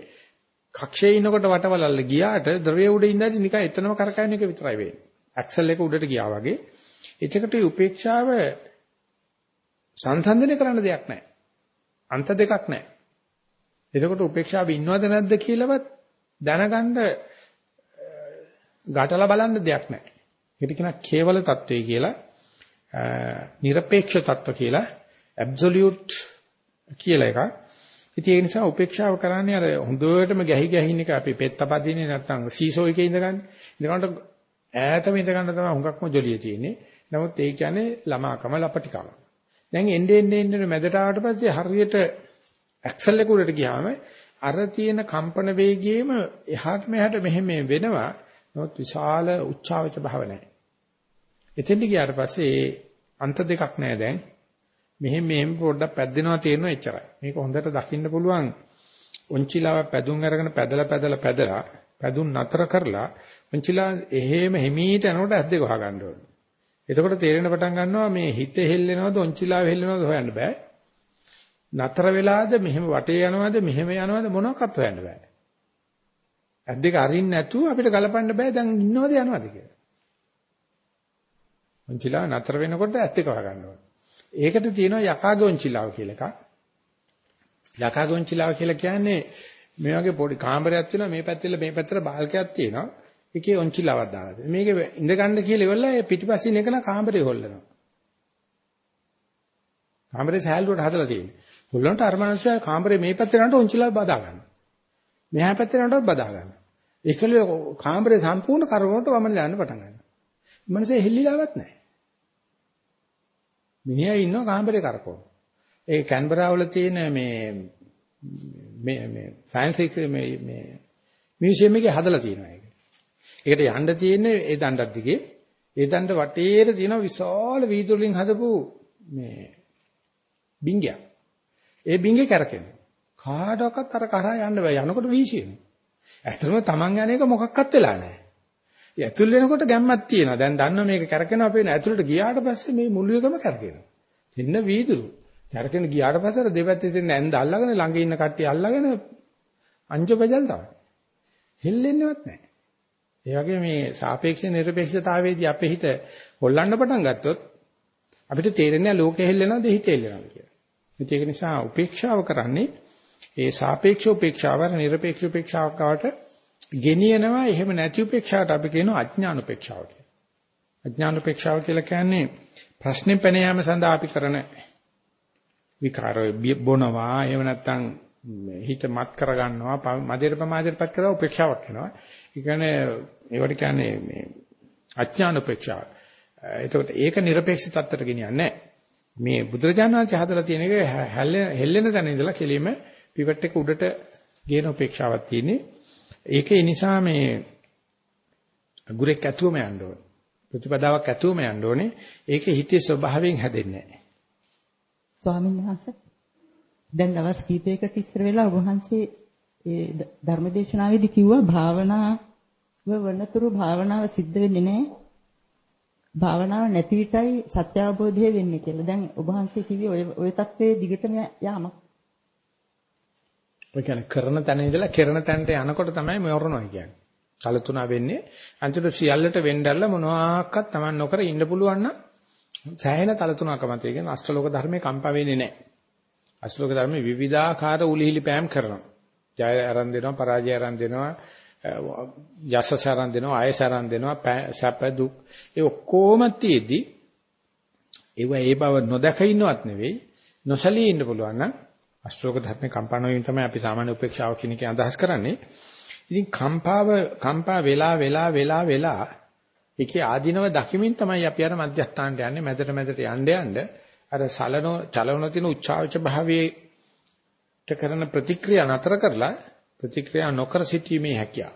කක්ෂයේ ඉන්නකොට වටවලල්ල ගියාට ද්‍රවයේ උඩ ඉඳලා නිකන් එතනම කරකැවෙන එක විතරයි වෙන්නේ. ඇක්සල් එක උඩට ගියා වගේ. එතකොට උපේක්ෂාව සංසන්දනය කරන්න දෙයක් නැහැ. අන්ත දෙකක් නැහැ. එතකොට උපේක්ෂාව ඉන්නවද නැද්ද කියලාවත් දැනගන්න ගැටලා බලන්න දෙයක් නැහැ. ඒකට කියන කේවල తত্ত্বය කියලා, নিরপেক্ষ తত্ত্ব කියලා, ඇබ්සලියුට් කියලා එකක්. ඉතින් ඒ නිසා උපේක්ෂාව කරන්නේ අර හොඳටම ගැහි ගැහින එක අපි පෙත්ත පදින්නේ නැත්නම් සීසෝ එකේ ඉඳගන්නේ. ඉඳගන්නට ඈතම ඉඳගන්න තමයි හුඟක්ම ජොලිය තියෙන්නේ. නමුත් ඒ කියන්නේ ළමාකම ලපටිකම. දැන් එන්නේ එන්නේ මැදට ආවට පස්සේ හරියට ඇක්සල් එක උඩට ගියාම අර තියෙන කම්පන වේගයේම එහාට මෙහාට මෙහෙම වෙනවා. නමුත් විශාල උච්චාවච භාව නැහැ. එතෙන්ට ගියාට පස්සේ අන්ත දෙකක් නැහැ දැන්. මෙහෙම මෙහෙම පොඩ්ඩක් පැද්දෙනවා තේරෙනවා එච්චරයි. මේක හොඳට දකින්න පුළුවන්. ඔන්චිලාව පැදුම් අරගෙන පැදලා පැදලා පැදලා පැදුම් නතර කරලා ඔන්චිලා එහෙම හිමීට යනකොට ඇස් දෙක වහගන්න ඕනේ. එතකොට තේරෙන පටන් ගන්නවා මේ හිත හෙල්ලෙනවද ඔන්චිලාව හෙල්ලෙනවද හොයන්න බෑ. නතර වෙලාද මෙහෙම වටේ යනවද මෙහෙම යනවද මොනවක්වත් හොයන්න බෑ. ඇස් දෙක අරින්න නැතුව අපිට ගලපන්න බෑ දැන් ඉන්නවද යනවද කියලා. ඔන්චිලාව නතර වෙනකොට ඇස් දෙක වහගන්න ඕනේ. ඒකට තියෙනවා යකාගේ ඔන්චිලාව කියලා එකක්. යකාගේ ඔන්චිලාව කියලා කියන්නේ මේ වගේ පොඩි කාමරයක් තියෙනවා මේ පැත්තේ මේ පැත්තට බාල්කයක් තියෙනවා. ඒකේ ඔන්චිලාවක් දාලා තියෙනවා. මේක ඉඳ ගන්න කියලා ඉවරලා ඒ පිටිපස්සින් එකන කාමරේ හොල්ලනවා. කාමරේ සෑල්ලුවට හදලා තියෙන්නේ. හොල්ලනට අර මනුස්සයා කාමරේ මේ පැත්තේ යනකොට ඔන්චිලාව බදා ගන්නවා. මෙහා පැත්තේ යනකොට බදා ගන්නවා. ඒකල කාමරේ සම්පූර්ණ කරවනට වමන දාන්න පටන් ගන්නවා. මනුස්සයා හෙල්ලිලාවක් නැහැ. මිනිහා ඉන්නවා කාමරේ කරකවන. ඒ කැන්බරා වල තියෙන මේ මේ මේ සයන්ස් මේ මේ මියුසියම් එකේ හදලා තියෙනවා ඒක. ඒකට යන්න තියෙන්නේ ඒ දණ්ඩක් දිගේ. ඒ දණ්ඩ වටේට තියෙන විශාල වීදුරුලින් හදපු මේ බින්ගයක්. ඒ බින්ගේ කරකෙන. කාටවත් අර කරා යන්න බෑ. යනකොට වීසියෙනවා. ඇත්තටම Taman යන එක මොකක්වත් වෙලා නැහැ. ඒ ඇතුල් වෙනකොට ගැම්මක් තියෙනවා. දැන් දන්නවා මේක කරකිනවා අපේ ඇතුළට ගියාට පස්සේ මේ මුළු එකම කරකිනවා. දෙන්න වීදුරු. කරකින ගියාට පස්සේ දෙපැත්තේ තියෙන ඇඳ අල්ලගෙන ළඟ ඉන්න කට්ටිය අල්ලගෙන අංජබජල් තමයි. හෙල්ලෙන්නේවත් නැහැ. ඒ වගේ මේ සාපේක්ෂ නිර්පේක්ෂතාවයේදී අපේ හිත හොල්ලන්න පටන් ගත්තොත් අපිට තේරෙන්නේ ලෝකෙ හෙල්ලෙනවද හිත හෙල්ලෙනවද කියලා. ඒක නිසා උපේක්ෂාව කරන්නේ ඒ සාපේක්ෂ උපේක්ෂාව නිර්පේක්ෂ උපේක්ෂාවක් කාට ගෙනියනවා එහෙම නැති උපේක්ෂාවට අපි කියනවා අඥාන උපේක්ෂාව කියලා. අඥාන උපේක්ෂාව කියලා කියන්නේ ප්‍රශ්නේ පැන යාම සඳහා අපි කරන විකාරය බොනවා එහෙම නැත්නම් හිත මත් කරගන්නවා මදේට ප්‍රමාදයටපත් කරලා උපේක්ෂාවක් වෙනවා. ඒ කියන්නේ ඒවට කියන්නේ මේ අඥාන උපේක්ෂාව. එතකොට ඒක নিরপেক্ষ තත්ත්වයට ගෙනියන්නේ මේ බුදුරජාණන් වහන්සේ හදලා තියෙන එක හෙල්ලෙන තැන ඉඳලා කෙලින්ම පිවට් එක උඩට ගේන උපේක්ෂාවක් තියෙන්නේ. ඒකේ නිසා මේ ගුරෙක් ඇතුවම යන්න ඕනේ. ප්‍රතිපදාවක් ඇතුවම යන්න ඕනේ. ඒකේ හිතේ ස්වභාවයෙන් හැදෙන්නේ නැහැ. ස්වාමීන් වහන්සේ දැන් දවස් කීපයකට ඉස්සර වෙලා ඔබ වහන්සේ ඒ ධර්මදේශනාවේදී කිව්වා භාවනාව වනතුරු භාවනාව සිද්ධ වෙන්නේ නැහැ. භාවනාව නැති විටයි සත්‍ය අවබෝධය වෙන්නේ කියලා. දැන් ඔබ වහන්සේ කිව්වේ ඔය ඔය தත්ත්වයේ දිගටම යාමක්. ඔය කියන්නේ කරන තැන ඉඳලා කරන තැනට යනකොට තමයි මරණය කියන්නේ. කලතුණා වෙන්නේ අන්තිමට සියල්ලට වෙන්නදල්ලා මොනවාක්වත් Taman නොකර ඉන්න පුළුවන් නම් සෑහෙන තලතුණකම තියෙන අෂ්ටලෝක ධර්මයේ කම්පා වෙන්නේ නැහැ. අෂ්ටලෝක ධර්මයේ විවිධාකාර උලිහිලි පෑම් කරනවා. ජය ආරම්භ දෙනවා පරාජය ආරම්භ දෙනවා යසස ආරම්භ දෙනවා ආයස ආරම්භ දෙනවා සැප දුක් ඒ ඔක්කොම තියේදී ඒව ඒ බව නොදක ඉන්නවත් නෙවෙයි නොසලී ඉන්න පුළුවන් නම් අෂ්ටෝක ධර්මේ කම්පන වීම තමයි අපි සාමාන්‍ය උපේක්ෂාව කියන එකෙන් අදහස් කරන්නේ. ඉතින් කම්පාව කම්පා වෙලා වෙලා වෙලා වෙලා ඒකේ ආධිනව දකිමින් තමයි අපි අර මධ්‍යස්ථානට යන්නේ මැදට මැදට යන්න යන්න අර සලනෝ චලන තියෙන උච්චාවච භාවයේ කරන ප්‍රතික්‍රියා නතර කරලා ප්‍රතික්‍රියා නොකර සිටීමේ හැකියාව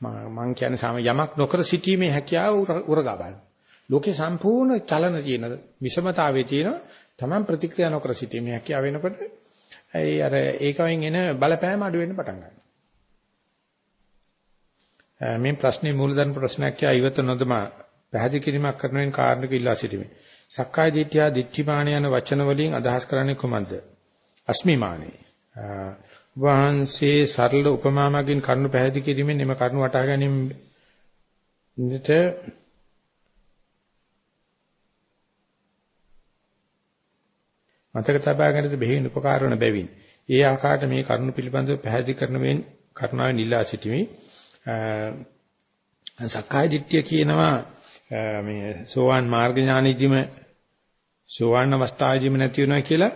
මම කියන්නේ සාම යමක් නොකර සිටීමේ හැකියාව උරගා බලන්න. ලෝකේ සම්පූර්ණ චලන තියෙන විෂමතාවයේ තියෙන තමන් ප්‍රතික්‍රියා නොකර සිටීමේ හැකියාව වෙනකොට ඒ අර ඒකවෙන් එන බලපෑම අඩු වෙන්න පටන් ගන්නවා. මේ ප්‍රශ්නේ මූලධර්ම ප්‍රශ්නයක් කියා ඉවත නොදම පැහැදිලි කිරීමක් කරන වෙන කාරණක ඉල්ලා සිටිමි. සක්කාය දිට්ඨිය දිට්ඨිමාන යන වචන වලින් අදහස් කරන්නේ කොහොමද? අස්මිමානේ. වහන්සේ සරල උපමා මගින් කරුණු පැහැදිලි කිරීමෙන් එම කරුණු වටහා ගැනීමට මතක තබා ගැනීමට බෙහෙවින් උපකාර වන බැවින් ඒ ආකාරයට මේ කරුණු පිළිබඳව පැහැදිලි කරන මෙන් කරුණාවෙන් ඉල්ලා සිටිමි. සක්කාය දිට්ඨිය කියනවා මේ සෝවාන් මාර්ග ඥානෙදිම සෝවාන් අවස්ථාවේදීම නැති වෙනවා කියලා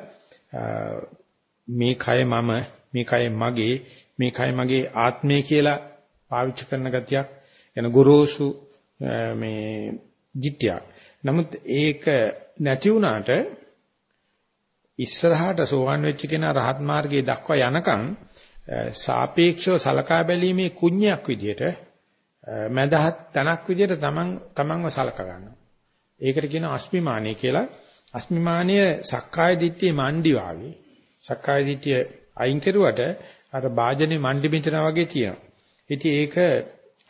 මේ කය මම මේ කය මගේ මේ කය මගේ ආත්මය කියලා පාවිච්චි කරන ගතියක් එන ගුරුසු මේ දිට්ඨියක්. නමුත් ඒක නැති වුණාට ඉස්සරහට සෝවන් වෙච්ච කෙනා රහත් මාර්ගයේ දක්වා යනකම් සාපේක්ෂව සලකා බැලීමේ කුණ්‍යයක් විදියට මදහත් තනක් විදියට තමන් තමන්ව සලක ගන්නවා. ඒකට කියනවා අස්මිමානිය කියලා. අස්මිමානිය සක්කාය දිට්ඨිය මණ්ඩි වාගේ. සක්කාය දිට්ඨිය අයින් කරුවට අර වාජනේ මණ්ඩි මිටනා වගේ තියෙනවා. ඉතින් ඒක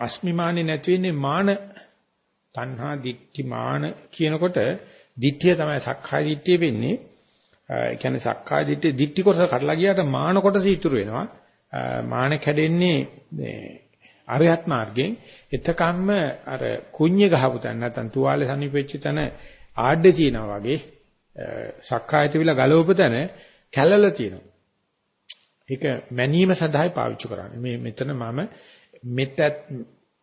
අස්මිමානිය නැති වෙන්නේ මාන තණ්හා දිට්ඨි මාන කියනකොට දිට්ඨිය තමයි සක්කාය දිට්ඨිය වෙන්නේ. ඒ කියන්නේ සක්කාය දිට්ඨිය දිට්ඨි කොටස කඩලා ගියාට මාන කොටස ඉතුරු වෙනවා. මාන කැඩෙන්නේ මේ අරහත් මාර්ගයෙන් එතකම්ම අර කුඤ්ඤ ගහපු තැන නැත්නම් තුවාලේ සනීපෙච්ච තැන ආඩේ තියනවා වගේ සක්කාය තිබිලා ගලවපු තැන කැළල තියෙනවා. ඒක මැනීම සඳහායි පාවිච්චි කරන්නේ. මේ මෙතන මම මෙතත්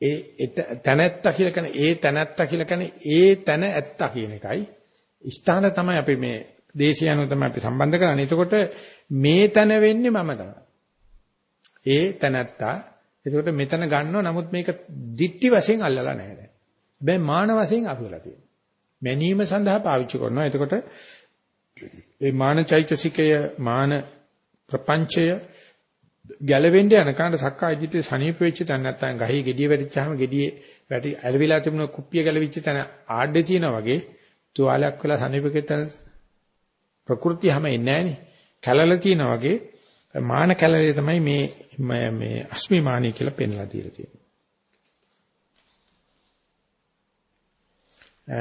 ඒ තැනැත්තා කියලා කියන ඒ තැනැත්තා කියලා කියන ඒ තැන ඇත්තා කියන එකයි. ස්ථාන තමයි අපි මේ දේශය අනුව තමයි අපි සම්බන්ධ කරන්නේ. එතකොට මේ තැන වෙන්නේ මම තමයි. ඒ තැනැත්තා. එතකොට මෙතන ගන්නව නමුත් මේක දික්ටි වශයෙන් අල්ලලා නැහැ දැන්. හැබැයි මාන වශයෙන් අහුවලා තියෙනවා. මැනීම සඳහා පාවිච්චි කරනවා. එතකොට ඒ මාන චෛතසිකය මාන ප්‍රපංචය ගැලවෙන්න යනකන් සක්කාය දිට්ඨිය සනීප වෙච්ච තැන නැත්තම් ගහේ gediye වැටිච්චාම gediye වැටි ඇලවිලා තිබුණ කුප්පිය ගැලවිච්ච තැන ආඩේ තියෙනා වගේ තුවාලයක් වෙලා සනීපකෙත් තැන ප්‍රകൃතිය හැම එන්නේ නැහනේ කැළල තියෙනා වගේ මාන කැළලේ තමයි මේ මේ අස්මිමානිය කියලා පෙන්ලා දීලා තියෙන්නේ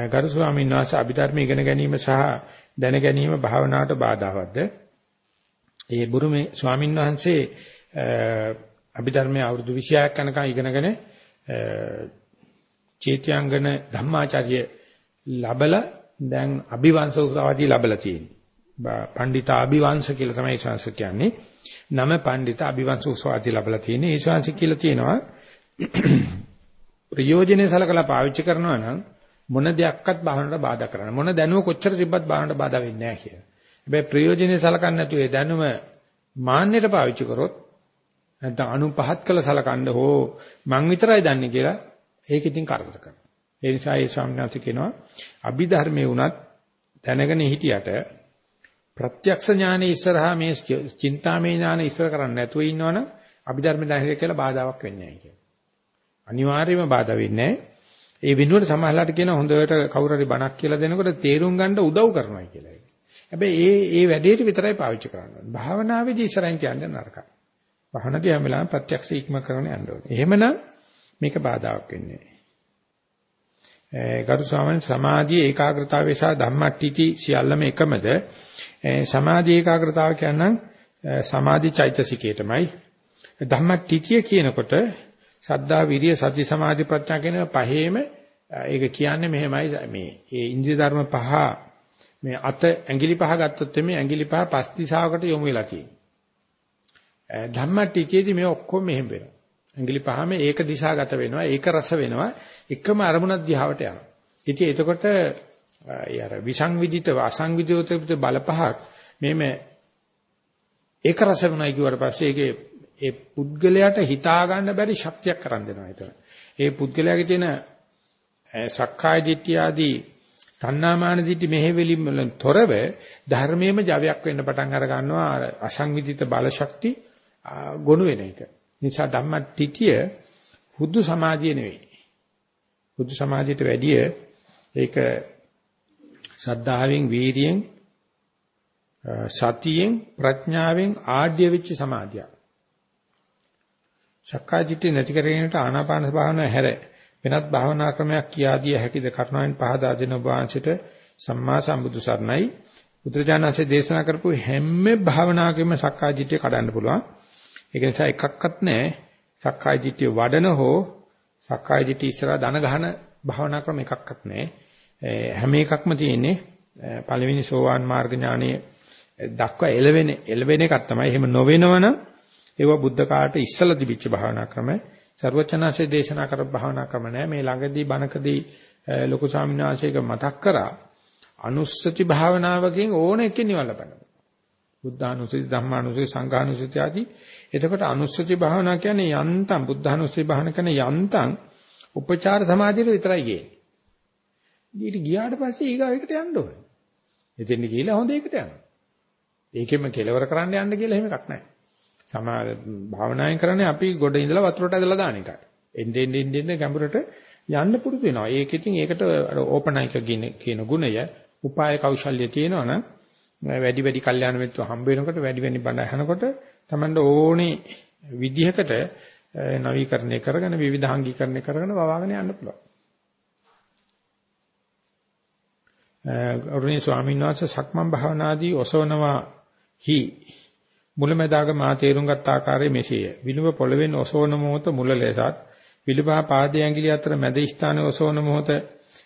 ගරු ස්වාමීන් වහන්සේ අභිධර්ම ඉගෙන ගැනීම සහ දැන ගැනීම භාවනාවට බාධාවත්ද? ඒ බුරුමේ ස්වාමීන් වහන්සේ අභිධර්මයේ අවුරුදු 26ක් යනකම් ඉගෙනගෙන චේත්‍යාංගන ධම්මාචාර්ය ලබලා දැන් අභිවංශ උසාවිය ලබලා තියෙනවා. පණ්ඩිත අභිවංශ කියලා තමයි ශාස්ත්‍ර කියන්නේ. නම පණ්ඩිත අභිවංශ උසාවිය ලබලා තියෙන්නේ. ඒ ශාස්ත්‍ර කියලා තියෙනවා ප්‍රයෝජනෙ සලකලා පාවිච්චි කරනවා නම් මොන දෙයක්වත් භාවනට බාධා කරන්න. මොන දැනුම කොච්චර තිබ්බත් භාවනට බාධා වෙන්නේ නැහැ කියලා. හැබැයි ප්‍රයෝජනෙ සලකන්නේ නැතුව ඒ දැනුම මාන්නයට පාවිච්චි කරොත් නැත්නම් අනු පහත් කළ සලකන්න හෝ මං විතරයි දන්නේ කියලා ඒක ඉතින් කරදර කරනවා. ඒ නිසා ඒ ස්වාමීනාත් කියනවා අභිධර්මයේ වුණත් දැනගෙන හිටියට ප්‍රත්‍යක්ෂ ඥානෙ ඉස්සරහා මේ චින්තාමය ඥානෙ ඉස්සර කරන්නේ නැතුව ඉන්නවනම් අභිධර්ම දැනෙන්නේ කියලා බාධාවක් වෙන්නේ නැහැ කියලා. අනිවාර්යයෙන්ම බාධා වෙන්නේ නැහැ. ඒ වෙනුවට සමහරලාට කියන හොඳට කවුරු හරි බණක් කියලා දෙනකොට තේරුම් ගන්න උදව් කරනවා කියලා. හැබැයි ඒ ඒ වැඩේට විතරයි පාවිච්චි කරන්න ඕනේ. භාවනාවේදී ඉස්සරහින් කියන්නේ නරකයි. භාවනාවේ හැම වෙලාවෙම ප්‍රත්‍යක්ෂ ඉක්ම කරගෙන යන්න ඕනේ. එහෙමනම් මේක බාධාවක් වෙන්නේ නැහැ. ගරු ස්වාමීන් සමාධිය ඒකාග්‍රතාවය සහ ධම්මට්ටිති සියල්ලම එකමද? සමාධි ඒකාග්‍රතාව කියනනම් සමාධි චෛතසිකයටමයි. ධම්මට්ටිතිය කියනකොට සද්ධා විරිය සති සමාධි ප්‍රඥා කියන පහේම ඒක කියන්නේ මෙහෙමයි මේ ඒ ඉන්ද්‍රිය ධර්ම පහ මේ අත ඇඟිලි පහ ගත්තොත් මේ ඇඟිලි පහ පස් දිශාවකට යොමු වෙලා තියෙනවා. ධම්මටිකේදී මේ ඔක්කොම මෙහෙම වෙනවා. ඇඟිලි පහම ඒක දිශාගත වෙනවා, ඒක රස වෙනවා, එකම අරමුණක් දිහාවට යනවා. ඉතින් එතකොට ඒ අර විසංවිදිත අසංවිදිත බල පහක් මෙහෙම ඒක රස වෙනයි කියුවට පස්සේ ඒකේ ඒ පුද්ගලයාට හිතා ගන්න බැරි ශක්තියක් කරන් දෙනවා එතන. ඒ පුද්ගලයාගේ තියෙන සක්කාය දිට්ඨිය ආදී තණ්හාමාන දිට්ඨි මෙහෙවිලිම් වලින් තොරව ධර්මයේම ජවයක් වෙන්න පටන් අර ගන්නවා අසංවිධිත බල ශක්ති ගොනු වෙන එක. නිසා ධම්මටිටිය හුදු සමාධිය නෙවෙයි. හුදු සමාධියට වැඩිය ඒක ශ්‍රද්ධාවෙන් වීරියෙන් සතියෙන් ප්‍රඥාවෙන් ආඩ්‍ය වෙච්ච සමාධියක්. සක්කායදිට්ඨිය නැති කරගෙනට ආනාපාන භාවනාව හැර වෙනත් භාවනා ක්‍රමයක් කියා දිය හැකිද කරුණාවෙන් පහදා දෙන ඔබ වහන්සේට සම්මා සම්බුදු සරණයි. බුදුරජාණන්සේ දේශනා කරපු හැම භාවනාවකම සක්කායදිට්ඨිය කඩන්න පුළුවන්. ඒක නිසා එකක්වත් නැහැ. සක්කායදිට්ඨිය වඩන හෝ සක්කායදිට්ඨිය ඉස්සරහා දන ගහන භාවනා ක්‍රම එකක්වත් නැහැ. හැම එකක්ම තියෙන්නේ පළවෙනි සෝවාන් මාර්ග ඥානයේ දක්වා එළවෙන එළවෙන එකක් තමයි. එහෙම නොවෙනවනම් ඒවා බුද්ධ කාලට ඉස්සලා තිබිච්ච භාවනා ක්‍රම. ਸਰවචනාසේ දේශනා කරපු භාවනා ක්‍රම නෑ. මේ ළඟදී බණකදී ලොකු ස්වාමීන් වහන්සේක මතක් කරා අනුස්සති භාවනාවකින් ඕන එකකින් නිවන් ලබන්න. බුද්ධානුස්සති ධම්මානුස්සති සංඝානුස්සති ආදී. එතකොට අනුස්සති භාවනා කියන්නේ යන්තම් බුද්ධානුස්සති භාවනා කරන යන්තම් උපචාර සමාධියට විතරයි ගියේ. ඊට ගියාට පස්සේ ඊගාවෙකට යන්න ඕනේ. එතෙන් ගිහිලා හොඳ එකට යනවා. ඒකෙම කෙලවර කරන්න යන්න කියලා එහෙම එකක් නැහැ. සමා භාවනායෙන් කරන්නේ අපි ගොඩ ඉඳලා වතුරට ඇදලා දාන එකයි. එන්න එන්න එන්න එන්න ගැඹුරට යන්න පුරුදු වෙනවා. ඒක ඉතින් ඒකට අර ඕපනයික කියන ගුණය, උපාය කෞශල්‍ය තියෙනවනම් වැඩි වැඩි කල්යාණ මිත්‍ර හම්බ වෙනකොට වැඩි වැඩි බණ අහනකොට Tamanda ඕනේ විදිහකට නවීකරණය කරගෙන විවිධාංගීකරණය කරගෙන වවාගෙන යන්න පුළුවන්. අරුණී ස්වාමීන් වහන්සේ සක්මන් භාවනාදී ඔසවනවා හි මුලැමැදාග මා තේරුම් ගත් ආකාරය මෙසේය. විලුඹ පොළවෙන් ඔසවන මොහොත මුල ලෙසත් විලුඹ පාදයේ ඇඟිලි අතර මැද ස්ථානයේ ඔසවන මොහොත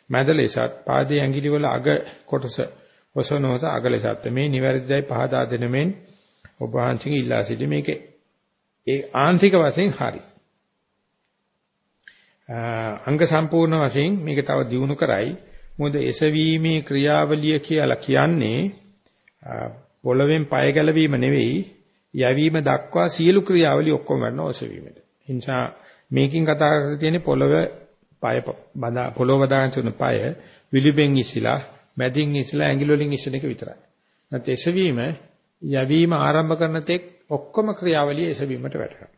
මැද ලෙසත් පාදයේ ඇඟිලි වල අග කොටස ඔසවන මොහොත අග ලෙසත් මේ නිවැරදිදයි පහදා දෙනමෙන් ඔබ වහන්සේගේ ඉල්ලා සිටි මේක ඒ ආන්තික වශයෙන් හරි. අංග සම්පූර්ණ වශයෙන් මේක තව දියුණු කරයි. මොකද එසවීමේ ක්‍රියාවලිය කියලා කියන්නේ පොළවෙන් පය ගැලවීම නෙවෙයි යැවීම දක්වා සියලු ක්‍රියාවලිය ඔක්කොම කරනවා ඔසවීමට. ඒ නිසා මේකින් කතා කරලා තියෙන්නේ පොළව පය බදා පොළව බදාගෙන තියෙන පය විලිබෙන් ඉසිලා මැදින් ඉසිලා ඇඟිලි වලින් ඉස්සන එක විතරයි. නැත්නම් එසවීම යැවීම ආරම්භ කරන තෙක් ඔක්කොම ක්‍රියාවලිය එසවීමට වැටෙනවා.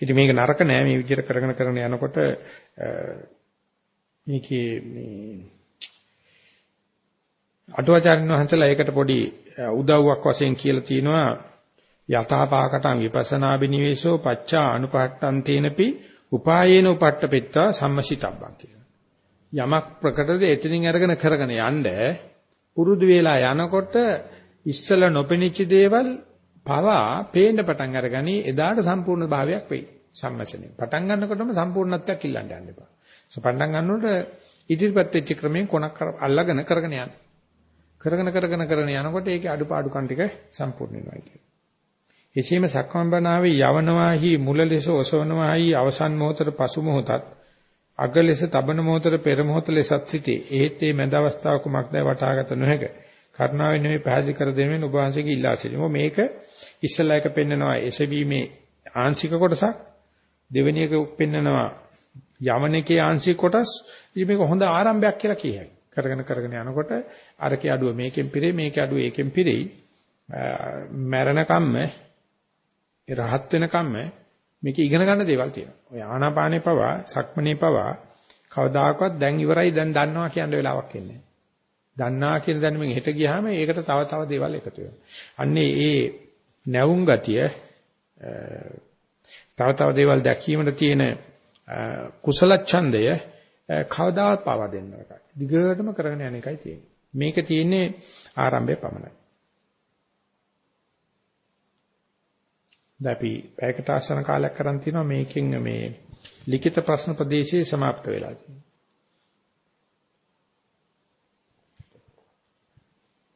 ඉතින් මේක නරක නෑ මේ විදිහට කරගෙන කරගෙන යනකොට මේකේ මේ අටුවාචාර්යන් වහන්සේලා ඒකට පොඩි උදව්වක් වශයෙන් කියලා තියෙනවා යථාපාකටං විපස්සනා බිනිවේෂෝ පච්චා අනුපහට්ටං තේනපි උපායේන උපට්ඨපෙත්තා සම්මසිතබ්බං කියලා. යමක් ප්‍රකටද එතනින් අරගෙන කරගෙන යන්න පුරුදු වෙලා යනකොට ඉස්සල නොපෙනිච්ච දේවල් පවා පේන්න පටන් අරගනි එදාට සම්පූර්ණ භාවයක් වෙයි සම්මසනේ. පටන් ගන්නකොටම සම්පූර්ණත්වයක් ඉල්ලන්න යන්න එපා. පටන් ගන්නකොට ඉදිරිපත් වෙච්ච ක්‍රමයෙන් කොනක් අල්ලගෙන කරගෙන යන්න. කරගෙන කරගෙන කරගෙන යනකොට ඒකේ අඩුපාඩුකම් ටික සම්පූර්ණ වෙනවා කියන්නේ. එසේම සක්මන් බණාවේ යවනවාහි මුල ලෙස ඔසවනවාහි අවසන් මොහොතට පසු මොහොතත් අග ලෙස තබන මොහොතට පෙර මොහොත ලෙසත් සිටේ. ඒත් මේ මැද අවස්ථාව කුමක්දයි වටහාගත නොහැක. කරුණාවෙන් මේ පැහැදිලි කර දෙමින් ඔබ වහන්සේගේ ඉල්ලා සිටිමු. මේක ඉස්සලා එක පෙන්නනවා එසවීමේ ආංශික කොටසක් දෙවෙනි එක පෙන්නනවා යමනකේ ආංශික කොටස් ඉතින් මේක හොඳ ආරම්භයක් කියලා කියයි. කරගෙන කරගෙන යනකොට අරකේ අඩුව මේකෙන් පිරෙයි මේකේ අඩුව ඒකෙන් පිරෙයි. මරණ කම්ම රහත් වෙන කම්ම මේක ඉගෙන ගන්න දේවල් තියෙනවා. ඔය ආනාපානේ පවා සක්මනේ පවා කවදාකවත් දැන් ඉවරයි දැන් දන්නවා කියන වෙලාවක් එන්නේ දන්නා කියන දැනුමින් හෙට ගියාම ඒකට තව තව දේවල් එකතු වෙනවා. අන්නේ ඒ නැවුම් ගතිය තව තව දේවල් දැකීමට තියෙන කුසල ඡන්දය කවදාවත් පාවා දෙන්න එකයි. දිගටම කරගෙන යන එකයි තියෙන්නේ. මේක තියෙන්නේ ආරම්භය පමණයි. දැපි පැයකට ආසන කාලයක් කරන් තිනවා මේකෙන් මේ ලිඛිත ප්‍රශ්න ප්‍රදේශයේ સમાપ્ત වෙලා තියෙනවා.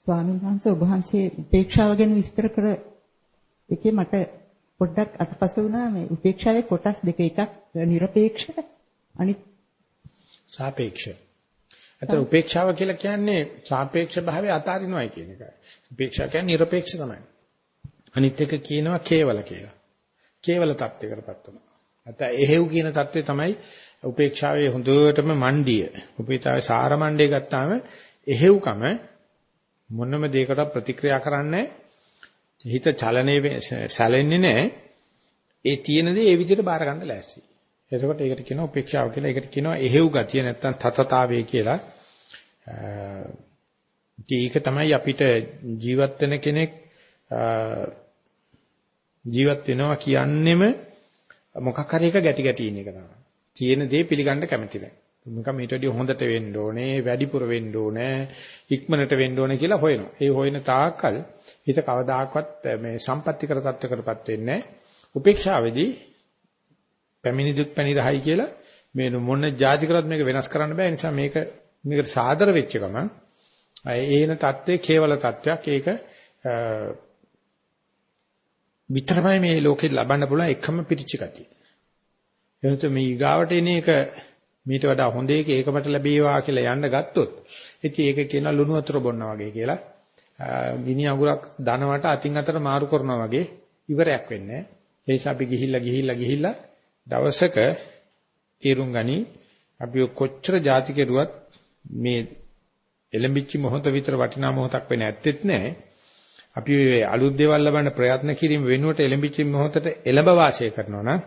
ස්වාමීන් වහන්සේ ඔබ වහන්සේ උපේක්ෂාව ගැන විස්තර කර එකේ මට පොඩ්ඩක් අතපස වුණා මේ උපේක්ෂාවේ කොටස් දෙක එකක් নিরপেক্ষ අනිත් සාපේක්ෂ. අතන උපේක්ෂාව කියලා කියන්නේ සාපේක්ෂ භාවය අතාරිනවයි කියන එකයි. උපේක්ෂා කියන්නේ নিরপেক্ষ තමයි. අනිත් එක කියනවා කේවල කියලා. කේවල தත්ත්වයකටපත් වෙනවා. නැත්නම් එහෙව් කියන தත්ත්වය තමයි උපේක්ෂාවේ හොඳටම මණ්ඩිය. උපේතාවේ සාර මණ්ඩිය ගත්තාම එහෙව්කම මොනම දෙයකට ප්‍රතික්‍රියා කරන්නේ නැහැ. හිත චලනයේ සැලෙන්නේ නැහැ. ඒ තියෙන දේ ඒ විදිහට බාර ගන්න ලෑස්ති. එතකොට ඒකට කියනවා උපේක්ෂාව කියලා. ඒකට කියනවා එහෙව් ගතිය නැත්නම් තතතාවය කියලා. ඒක තමයි අපිට ජීවත් වෙන කෙනෙක් ජීවත් වෙනවා කියන්නෙම මොකක් හරි එක ගැටි ගැටි ඉන්න එක තමයි. තියෙන දේ පිළිගන්න කැමති නැහැ. නිකන් මේට වඩා හොඳට වෙන්න ඕනේ, වැඩිපුර වෙන්න ඕනේ, ඉක්මනට වෙන්න ඕනේ කියලා හොයනවා. ඒ හොයන තාක්කල් හිත කවදාකවත් මේ සම්පත්‍තිකර තත්ත්වකටපත් වෙන්නේ නැහැ. උපේක්ෂාවේදී පැමිණි දුක් පැණි රහයි කියලා මේ මොන જાති කරත් මේක වෙනස් කරන්න බෑ. නිසා මේක මේකට සාදර වෙච්ච ගමන් ඒන தત્ත්වයේ කේවල தત્ත්වයක් ඒක විතරමයි මේ ලෝකෙ ලබන්න පුළුවන් එකම පිරිචිගතිය. එහෙනම් මේ ඊගාවට එන එක මීට වඩා හොඳ එක ඒකමට ලැබේවා කියලා යන්න ගත්තොත් ඉතින් ඒක කියන ලුණු වතුර බොන්නා වගේ කියලා ගිනි අඟුරක් දනවට අතින් අතට මාරු කරනවා වගේ ඉවරයක් වෙන්නේ නැහැ. ඒ නිසා අපි ගිහිල්ලා ගිහිල්ලා ගිහිල්ලා දවසක තීරුම් ගනි අපි කොච්චර ಜಾති කෙරුවත් මේ එලඹිච්ච මොහොත විතර වටිනා මොහොතක් වෙන්නේ නැත්තේත් නැහැ. අපි අලුත් දේවල් ලබන්න ප්‍රයත්න කිරීම වෙනුවට එලඹිච්ච මොහොතට එළඹ වාසය කරනවා නම්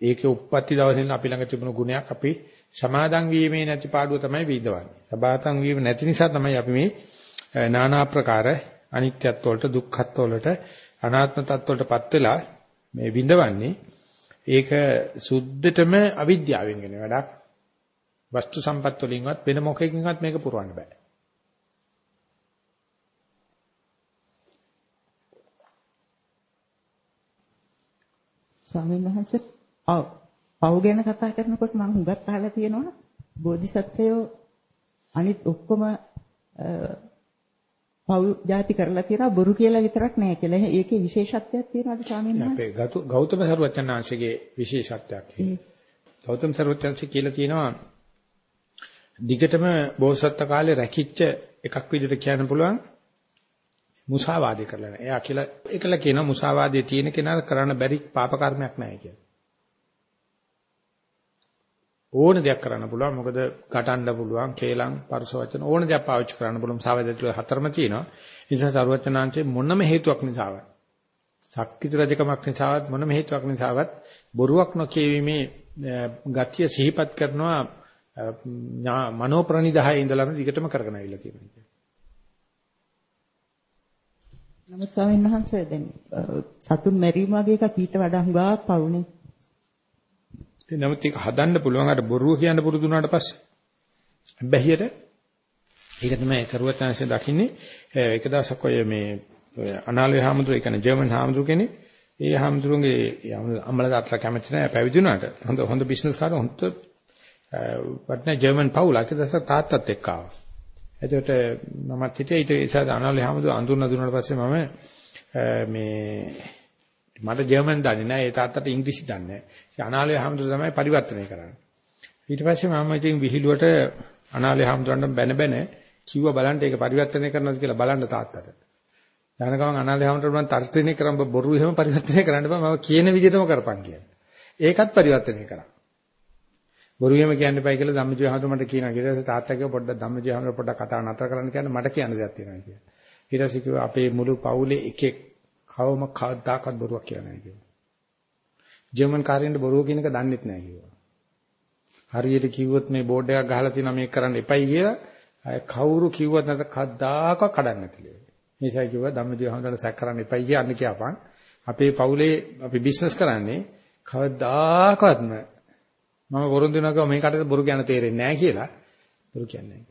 ඒකේ උප්පත්ති දවසෙන් අපි ළඟ තිබුණු ගුණයක් අපි සමාදන් වීමේ නැති පාඩුව තමයි විඳවන්නේ. සබාතන් වීම නැති නිසා තමයි අපි මේ নানা ආකාර අනිත්‍යත්ව වලට දුක්ඛත්ව වලට අනාත්ම තත්ත්ව වලටපත් වෙලා මේ විඳවන්නේ. ඒක සුද්ධටම අවිද්‍යාවෙන් වෙන වැඩක්. වස්තු සම්පත් වලින්වත් වෙන මොකකින්වත් මේක පුරවන්න බෑ. ස්වාමීන් වහන්සේ පව් ගැන කතා කරනකොට මම හුඟක් අහලා තියෙනවා බෝධිසත්වයෝ අනිත් ඔක්කොම පව් ಜಾති කරලා තියෙනවා බොරු කියලා විතරක් නෑ කියලා. ඒකේ විශේෂත්වයක් තියෙනවද ස්වාමීන් වහන්සේ? අපේ ගෞතම සරුවචනාංශගේ විශේෂත්වයක්. ගෞතම සරුවචනාංශ කියලා තියෙනවා දිගටම බෝසත්ත්ව කාලේ රැකිච්ච එකක් විදිහට කියන්න පුළුවන් මුසාවාදේ කරලා නෑ. එයා කියලා ඒකල කියනවා මුසාවාදයේ තියෙන කෙනාට කරන්න බැරි පාප කර්මයක් නෑ කියලා. ඕන දෙයක් කරන්න පුළුවන්. මොකද ගටන්න පුළුවන්, කේලම්, පරස වචන ඕන දෙයක් පාවිච්චි කරන්න පුළුවන්. සාවදතුල හතරම තියෙනවා. ඒ නිසා සරුවචනාංශේ මොනම හේතුවක් නිසාවත් ශක්තිත රජකමක් නිසාවත් මොනම හේතුවක් නිසාවත් බොරුවක් නොකියීමේ ගතිය සිහිපත් කරනවා මනෝ ප්‍රනිදාය ඉඳලාම දිගටම කරගෙන ආවිල්ලා තියෙනවා. නමුත් ස්වාමීන් වහන්සේ දැන් සතුන් මැරීම වගේ එකක් ඊට වඩා හුඟා පවුනේ. නමුත් ඒක හදන්න පුළුවන් අර බොරුව කියන්න පුරුදු වුණාට පස්සේ. බැහැියට ඒක තමයි කරුවත්නාංශය දකින්නේ. එක දවසක් ඔය මේ අනාලේ හාමුදුරුවෝ ඒ කියන්නේ ජර්මන් හාමුදුරුවෝ කෙනෙක් ඒ හාමුදුරුවන්ගේ අම්මලා තාත්තලා කැමති නැහැ පැවිදි වුණාට. හොඳ හොඳ බිස්නස් කාරෝ හොඳ වටන ජර්මන් පවුලක්. ඒ දවසක් තාත්තත් එක්ක ආවා. එතකොට මමත් හිටියේ ඊට ඉස්සර අනාලේ හාමුදුරුවෝ අඳුරන දුන්නාට පස්සේ මම මේ මට ජර්මන් දන්නේ නැහැ ඒ තාත්තට ඉංග්‍රීසි දන්නේ නැහැ. ඒ අනාලේ හැමදෙර තමයි පරිවර්තනය කරන්නේ. ඊට පස්සේ මම ඉතින් විහිළුවට අනාලේ හැමදෙරන්ට බැන බැන කිව්වා බලන්න ඒක පරිවර්තනය කරනවද කියලා බලන්න තාත්තට. යන ගමන් අනාලේ හැමදෙර මම තර්ජනය කරන් බොරු එහෙම පරිවර්තනය කරන්න බෑ මම කියන විදිහටම කරපන් කියලා. ඒකත් පරිවර්තනය කරා. බොරු එහෙම කියන්න එපා කියලා ධම්මජීව හැමදෙර මට කියනවා. ඊට පස්සේ තාත්තා කිව්වා පොඩ්ඩක් ධම්මජීව හැමදෙර පොඩ්ඩක් කතා නතර කරන්න කියන්නේ මට කියන්න දෙයක් තියෙනවා කියලා. ඊට පස්සේ කිව්වා අපේ මුළු පවුලේ එකෙක් කවම කවදාකවත් බොරුවක් කියලා නැහැ කිව්වා. ජර්මන් කාර්යෙන්ට බොරුව කියන එක දන්නෙත් නැහැ කිව්වා. හරියට කිව්වොත් මේ බෝඩ් එකක් ගහලා තියෙනවා මේක කරන්න එපයි කියලා අය කවුරු කිව්වත් නැත කවදාකවත් කඩන්න නැතිලේ. ඒසයි කිව්වා ධම්මජීව හඳුනන සැක කරන්න එපයි කියන්න කියපන්. අපේ පවුලේ අපි බිස්නස් කරන්නේ කවදාකවත්ම මම වරුන් දෙනවා මේකට බොරු කියන තේරෙන්නේ නැහැ කියලා බොරු කියන්නේ.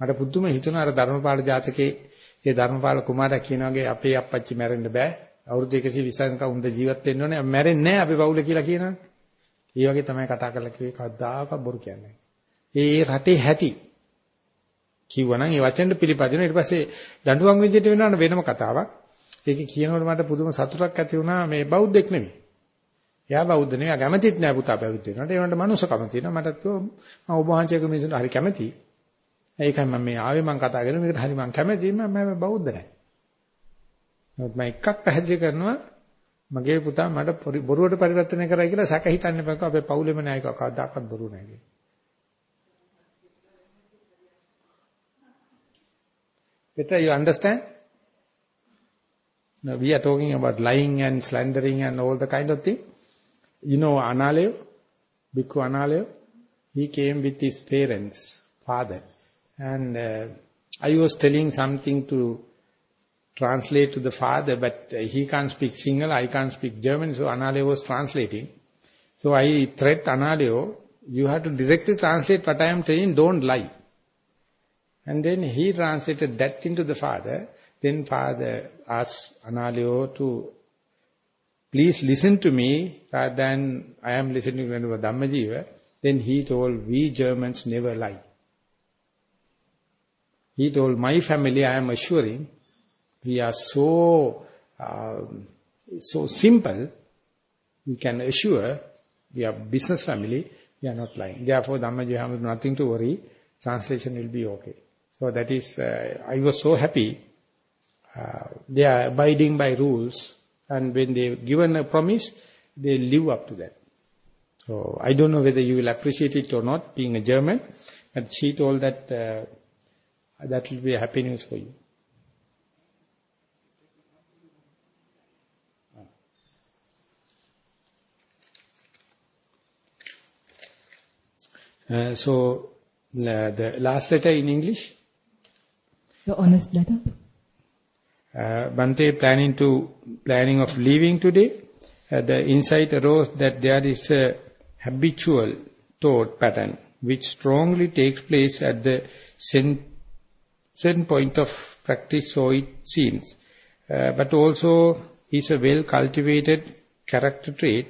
මට පුදුම හිතුණා අර ධර්මපාල ජාතකේ ඒ ධර්මපාල කුමාරයා කියන වගේ අපේ අප්පච්චි මැරෙන්න බෑ. අවුරුදු 120ක උන්ද ජීවත් වෙන්න ඕනේ. මැරෙන්නේ නැහැ අපි පවුල කියලා කියනවනේ. ඒ වගේ තමයි කතා කරලා කිව්වේ කවදාකවත් බොරු කියන්නේ. ඒ රටේ හැටි කිව්වනම් ඒ වචෙන්ද පිළිපදිනවා. ඊට පස්සේ දඬුවම් විදියට වෙනවන වෙනම කතාවක්. ඒක කියනකොට මට පුදුම සතුටක් ඇති වුණා මේ බෞද්ධෙක් නෙමෙයි. එයා බෞද්ධ නෙවෙයි. එයා කැමතිත් නෑ පුතා පැවිදි වෙනවට. ඒ වුණාට මනුස්සකම තියෙනවා. මටත් මම ඔබ වහන්සේක මිනිසුන්ට හරි කැමතියි. ඒකයි මම මේ ආවේ මම කතා කරන්නේ මේකට හරි මම කැමතියි මම බෞද්ධ නැහැ. නමුත් මම එකක් පැහැදිලි කරනවා මගේ පුතා මට බොරුවට පරිවර්තනය කරයි කියලා සැක හිතන්න බෑ අපේ පවුලෙම නෑ ඒක කවදාකවත් බොරු නෑ කියලා. Peter, you understand? Now we are talking about lying and slandering and all the kind of thing. You know Analayo, Bhikkhu Analayo, he came with his parents, father. And uh, I was telling something to translate to the father, but uh, he can't speak Sinhala, I can't speak German, so Analayo was translating. So I threat Analeo, you have to directly translate what I am telling, don't lie. And then he translated that into the father. Then father asked Analeo to please listen to me rather than I am listening to Dhammajiva. Then he told, we Germans never lie. He told, my family, I am assuring, we are so, um, so simple, we can assure, we are business family, we are not lying. Therefore, Dhammajiva have nothing to worry, translation will be okay. So that is, uh, I was so happy. Uh, they are abiding by rules and when they given a promise, they live up to that. So I don't know whether you will appreciate it or not, being a German, but she told that uh, that will be a happy news for you. Uh, so, uh, the last letter in English? Your honest letter. Uh, Bante planning to, planning of leaving today, uh, the insight arose that there is a habitual thought pattern which strongly takes place at the certain point of practice, so it seems. Uh, but also is a well-cultivated character trait.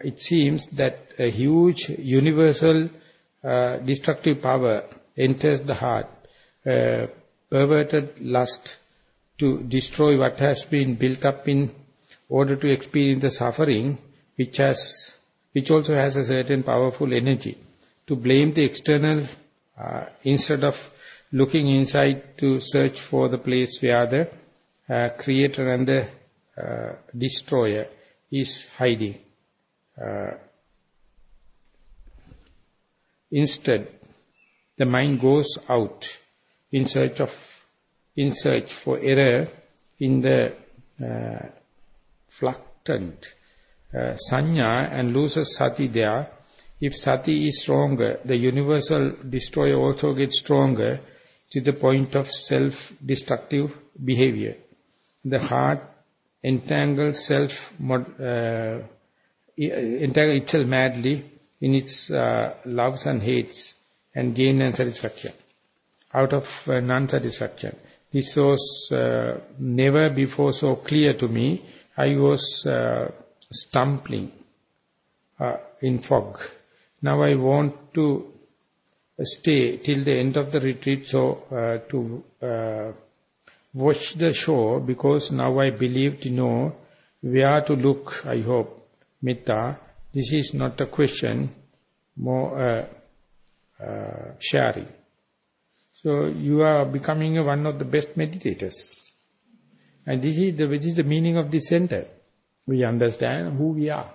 It seems that a huge universal uh, destructive power enters the heart, uh, perverted lust to destroy what has been built up in order to experience the suffering which has which also has a certain powerful energy. To blame the external uh, instead of looking inside to search for the place where the uh, creator and the uh, destroyer is hiding. Uh, instead, the mind goes out in search of in search for error in the uh, fluctuant uh, sanya and loses sati there. If sati is stronger, the universal destroyer also gets stronger to the point of self-destructive behavior. The heart entangles self, uh, entangles itself madly in its uh, loves and hates and gain and satisfaction out of uh, non-satisfaction. This was uh, never before so clear to me. I was uh, stumbling uh, in fog. Now I want to stay till the end of the retreat so uh, to uh, watch the show because now I believe to know where to look, I hope. Metta, this is not a question, more uh, uh, sharing. So you are becoming one of the best meditators. And this is the, which is the meaning of this center. We understand who we are.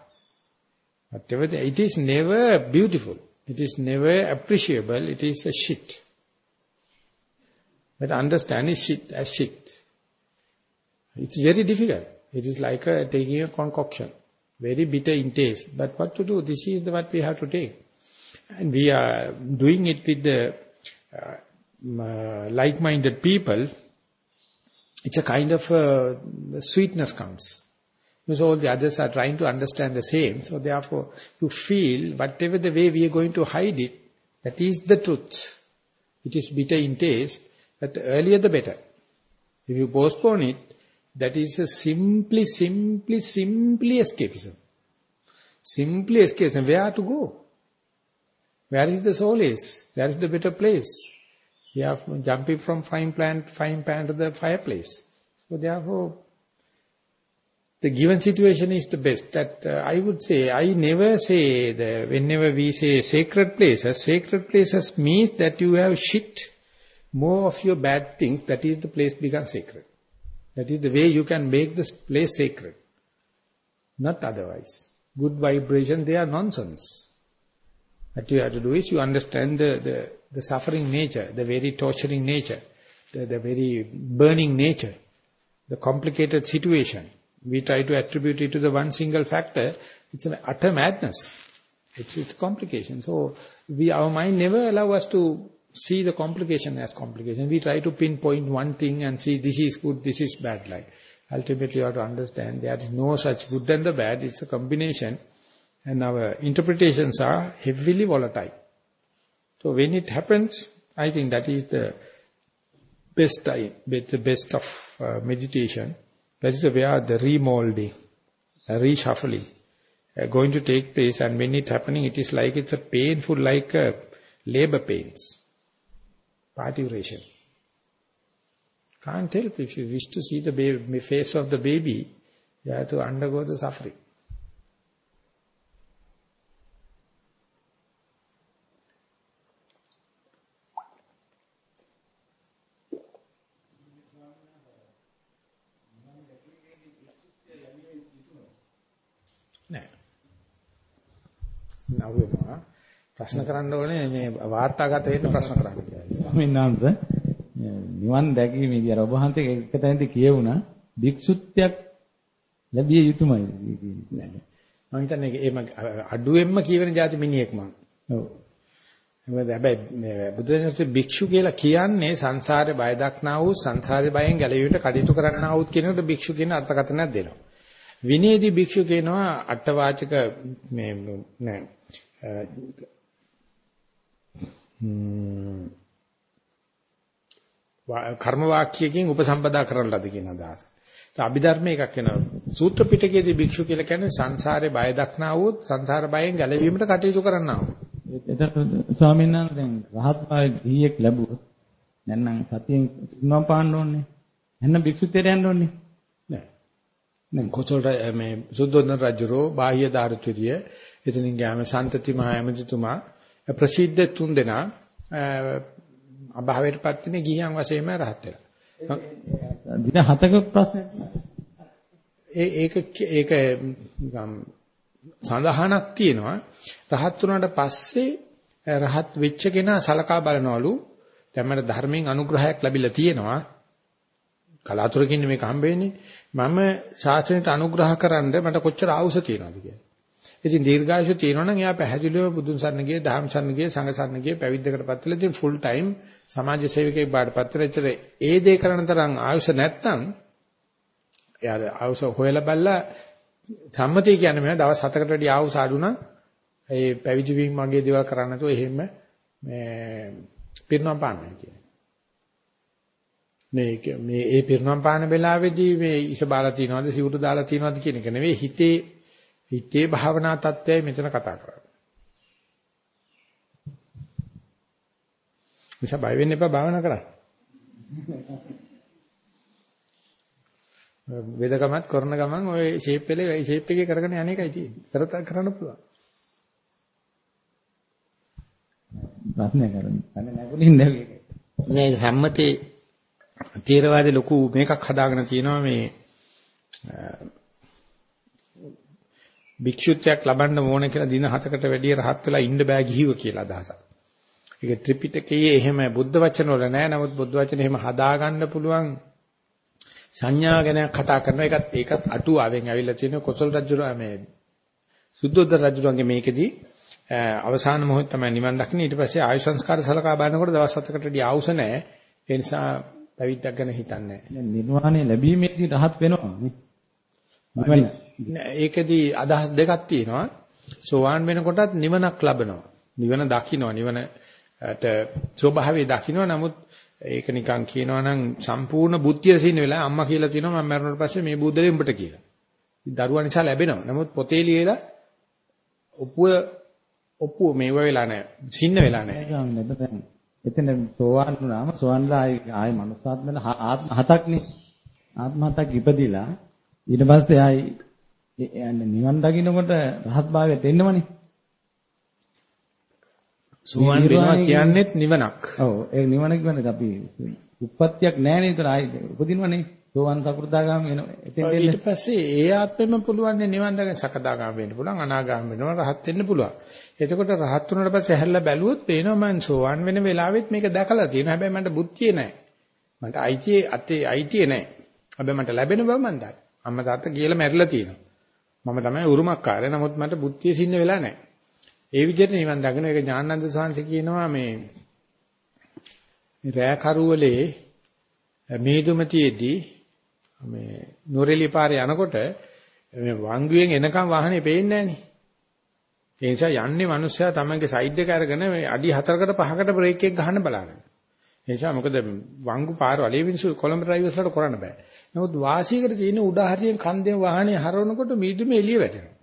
Whatever the, it is never beautiful. It is never appreciable. It is a shit. But understand is shit as shit. It's very difficult. It is like a, taking a concoction. Very bitter in taste. But what to do? This is the, what we have to take. And we are doing it with the uh, uh, like-minded people, it's a kind of uh, sweetness comes. Because all the others are trying to understand the same. So therefore, you feel whatever the way we are going to hide it, that is the truth. It is bitter in taste, but the earlier the better. If you postpone it, that is a simply, simply, simply escapism. Simply escapism. Where to go? Where is the soul is? Where is the better place? We are jumping from fine pan, fine pan to the fireplace. So therefore, the given situation is the best. That uh, I would say, I never say, the, whenever we say sacred places, sacred places means that you have shit more of your bad things, that is the place becomes sacred. That is the way you can make this place sacred. not otherwise. Good vibration, they are nonsense. What you have to do is you understand the, the, the suffering nature, the very torturing nature, the, the very burning nature, the complicated situation. We try to attribute it to the one single factor. It's an utter madness. It's, it's complication. So we, our mind never allow us to see the complication as complication. We try to pinpoint one thing and see this is good, this is bad. Like ultimately, you have to understand there is no such good and the bad. It's a combination, and our interpretations are heavily volatile. So when it happens, I think that is the best time, the best of uh, meditation. That is where the remolding, reshuffling, uh, going to take place. And when it happening, it is like it's a painful, like uh, labor pains parturition. Can't help if you wish to see the face of the baby, you have to undergo the suffering. ප්‍රශ්න කරන්න ඕනේ මේ වාර්තාගත වෙන්න ප්‍රශ්න කරන්න කියලා. ස්වාමීන් වහන්සේ නිවන් දැකීමේදී අර ඔබ වහන්සේ එක තැනදී කියවුණා භික්ෂුත්වයක් ලැබිය යුතුමයි කියන්නේ. මම හිතන්නේ එහෙම අඩුවෙන්ම කියවෙන જાති මිනිහෙක් මම. ඔව්. හැබැයි බුදුරජාණන් භික්ෂු කියලා කියන්නේ සංසාරේ බය දක්නා වූ සංසාරේ බයෙන් ගැලවීමට කටයුතු කරන්නා වූ කෙනෙකුට භික්ෂු කියන අර්ථකථනයක් දෙනවා. විනයදී භික්ෂු කියනවා අටවාචක මේ නෑ කර්ම වාක්‍යයෙන් උපසම්පදා කරන ලද කියන අදහස. ඒ අභිධර්ම එකක් වෙනවා. සූත්‍ර පිටකයේදී භික්ෂු කියලා කියන්නේ සංසාරේ බය දක්නා වූ සංසාර බයෙන් ගැලවීමට කටයුතු කරන්නා වූ. එතකොට ස්වාමීන් වහන්සේ දැන් රහත් භාවයේ ගිහියෙක් ලැබුවොත් නැත්නම් සතියෙන් ඉන්නවා පාන්න ඕනේ. එහෙනම් භික්ෂුත්වයට යන්න ඕනේ. නෑ. දැන් කොචොල් මේ සුද්ධෝදන රජුරෝ බාහ්‍ය ධාරතුරිය එතනින් ගියාම සන්තති මහ ඇමතිතුමා ප්‍රසිද්ධ තුන් දෙනා අභාවයටපත් වෙන ගිහියන් වශයෙන්ම රහත් වෙලා. දින හතක ප්‍රශ්නයක්. ඒ ඒක ඒක සඳහනක් තියෙනවා. රහත් වුණාට පස්සේ රහත් වෙච්ච කෙනා සලකා බලනවලු දැන් මට ධර්මයෙන් අනුග්‍රහයක් ලැබිලා තියෙනවා. කලාතුරකින් මේක හම්බෙන්නේ. මම ශාසනයට අනුග්‍රහ කරන්න මට කොච්චර ආවුස තියෙනවද කියලා. ඉතින් දීර්ඝායුෂ තියෙනවා නම් එයා පැහැදිලිව බුදුන් සරණ ගියේ, දහම් සරණ ගියේ, සංඝ සරණ ගියේ, පැවිද්දකටපත් වෙලා ඉතින් ෆුල් ටයිම් සමාජ සේවකයෙක් බාටපත් වෙලා ඉතල ඒ දේ කරන තරම් ආයුෂ නැත්නම් එයා ආයුෂ හොයලා බලලා සම්මතිය කියන්නේ මම දවස් 7කට වැඩි ආයුෂ අඩු නම් ඒ පැවිදි වීම වගේ දේවල් කරන්න නැතුව එහෙම මේ පිරිනවම් පාන්න කියන්නේ. මේ මේ ඒ පිරිනවම් පාන වෙලාවේදී මේ ඉස බාලා තියනවාද සිවුරු දාලා තියනවාද කියන එක නෙවෙයි හිතේ හිතේ භාවනා තත්ත්වයයි මෙතන කතා කරන්නේ. නිසා බය වෙන්න එපා භාවනා කරන්න. වේදකමත් කරන ගමන් ওই ෂේප් එකේ ඒ ෂේප් එකේ කරගෙන යන එකයි තියෙන්නේ. කරත කරන්න පුළුවන්. ප්‍රශ්නය කරන්නේ. මේ සම්මතේ තේරවාදී ලොකු මේකක් හදාගෙන තියෙනවා මේ භික්ෂුත්වයක් ලබන්න ඕන කියලා දින 7කට වැඩිය රහත් වෙලා ඉන්න බෑ ගිහිව කියලා අදහසක්. ඒක ත්‍රිපිටකයේ එහෙම බුද්ධ වචන වල නෑ. නමුත් බුද්ධ වචන එහෙම හදාගන්න පුළුවන් සංඥා ගැන කතා කරන එකත් ඒකත් අටුවාවෙන් ඇවිල්ලා තියෙන කොසල් රජු මේ සුද්ධෝදන රජුගේ මේකෙදී අවසාන මොහොත තමයි නිවන් දකින්න ඊට පස්සේ ආයු සංස්කාර සලකා බලනකොට දවස් 7කට වැඩි ආවුස නැහැ. ඒ නිසා පැවිද්දක් ගැන හිතන්නේ නැහැ. නිර්වාණය ලැබීමේදී රහත් වෙනවා නේ. ඒකෙදී අදහස් දෙකක් තියෙනවා. සෝවාන් වෙනකොටත් නිවනක් ලබනවා. නිවන දකින්නවා. නිවනට ස්වභාවය දකින්නවා. නමුත් ඒක නිකන් කියනවා නම් සම්පූර්ණ බුද්ධිය සින්න වෙලා අම්මා කියලා තියෙනවා මම මරණයට පස්සේ මේ බුද්ධලේ උඹට කියලා. දරුවා නිසා ලැබෙනවා. නමුත් පොතේ ලියලා ඔප්පුව ඔප්පුව මේව වෙලා නැහැ. සින්න වෙලා නැහැ. එතන සෝවාන් වුණාම සෝවාන්ලා ආයි ආයි මනුස්සාත්ම ආත්ම හතක්නේ. ආත්ම හතක් ඉපදිලා ඊට පස්සේ ආයි යන්නේ නිවන් දකින්නකොට රහත් භාවයට එන්නමනේ. සුවන් වෙනවා කියන්නේත් නිවනක්. ඔව් ඒ නිවන කියන්නේ අපි උප්පත්තියක් නැහැ නේද? ආයි උපදිනවනේ. සෝවන් සකෘදාගාම වෙන එතෙන් ඊට පස්සේ ඒ ආත්මෙම පුළුවන් නිවන් දකින සකදාගාම වෙන්න පුළුවන් අනාගාම වෙනවා රහත් වෙන්න පුළුවන්. එතකොට රහත් වුණාට පස්සේ හැල්ලා බැලුවොත් පේනවා මං සෝවන් වෙන වෙලාවෙත් මේක දැකලා තියෙනවා. හැබැයි මට බුද්ධිය නැහැ. මට අයිතිය අතේ අයිතිය නැහැ. හැබැයි මට ලැබෙන බව මන් දන්නවා. අම්මා තාත්තා කියලා මැරිලා තියෙනවා. මම තමයි උරුමකාරය. නමුත් මට බුද්ධිය සින්න වෙලා නැහැ. ඒ විදිහට නිවන් දකින එක ඥානানন্দ සාංශ කියනවා මේ රෑ කරුවලේ මේදුමතියේදී මේ නොරෙලි පාරේ යනකොට මේ වංගුවෙන් එනකම් වාහනේ පේන්නේ නැහනේ. ඒ නිසා යන්නේ මිනිස්සයා තමයිගේ සයිඩ් එක අරගෙන මේ අඩි 4කට 5කට බ්‍රේක් එක ගහන්න බලනවා. ඒ නිසා මොකද වංගු පාර වලේ මිනිස්සු කොළඹ ඩ්‍රයිවර්ස්ලාට කරන්න බෑ. නමුත් වාසියකට තියෙන උඩ හරියෙන් කන්දෙන් වාහනේ හරවනකොට මීදුම එළිය වැටෙනවා.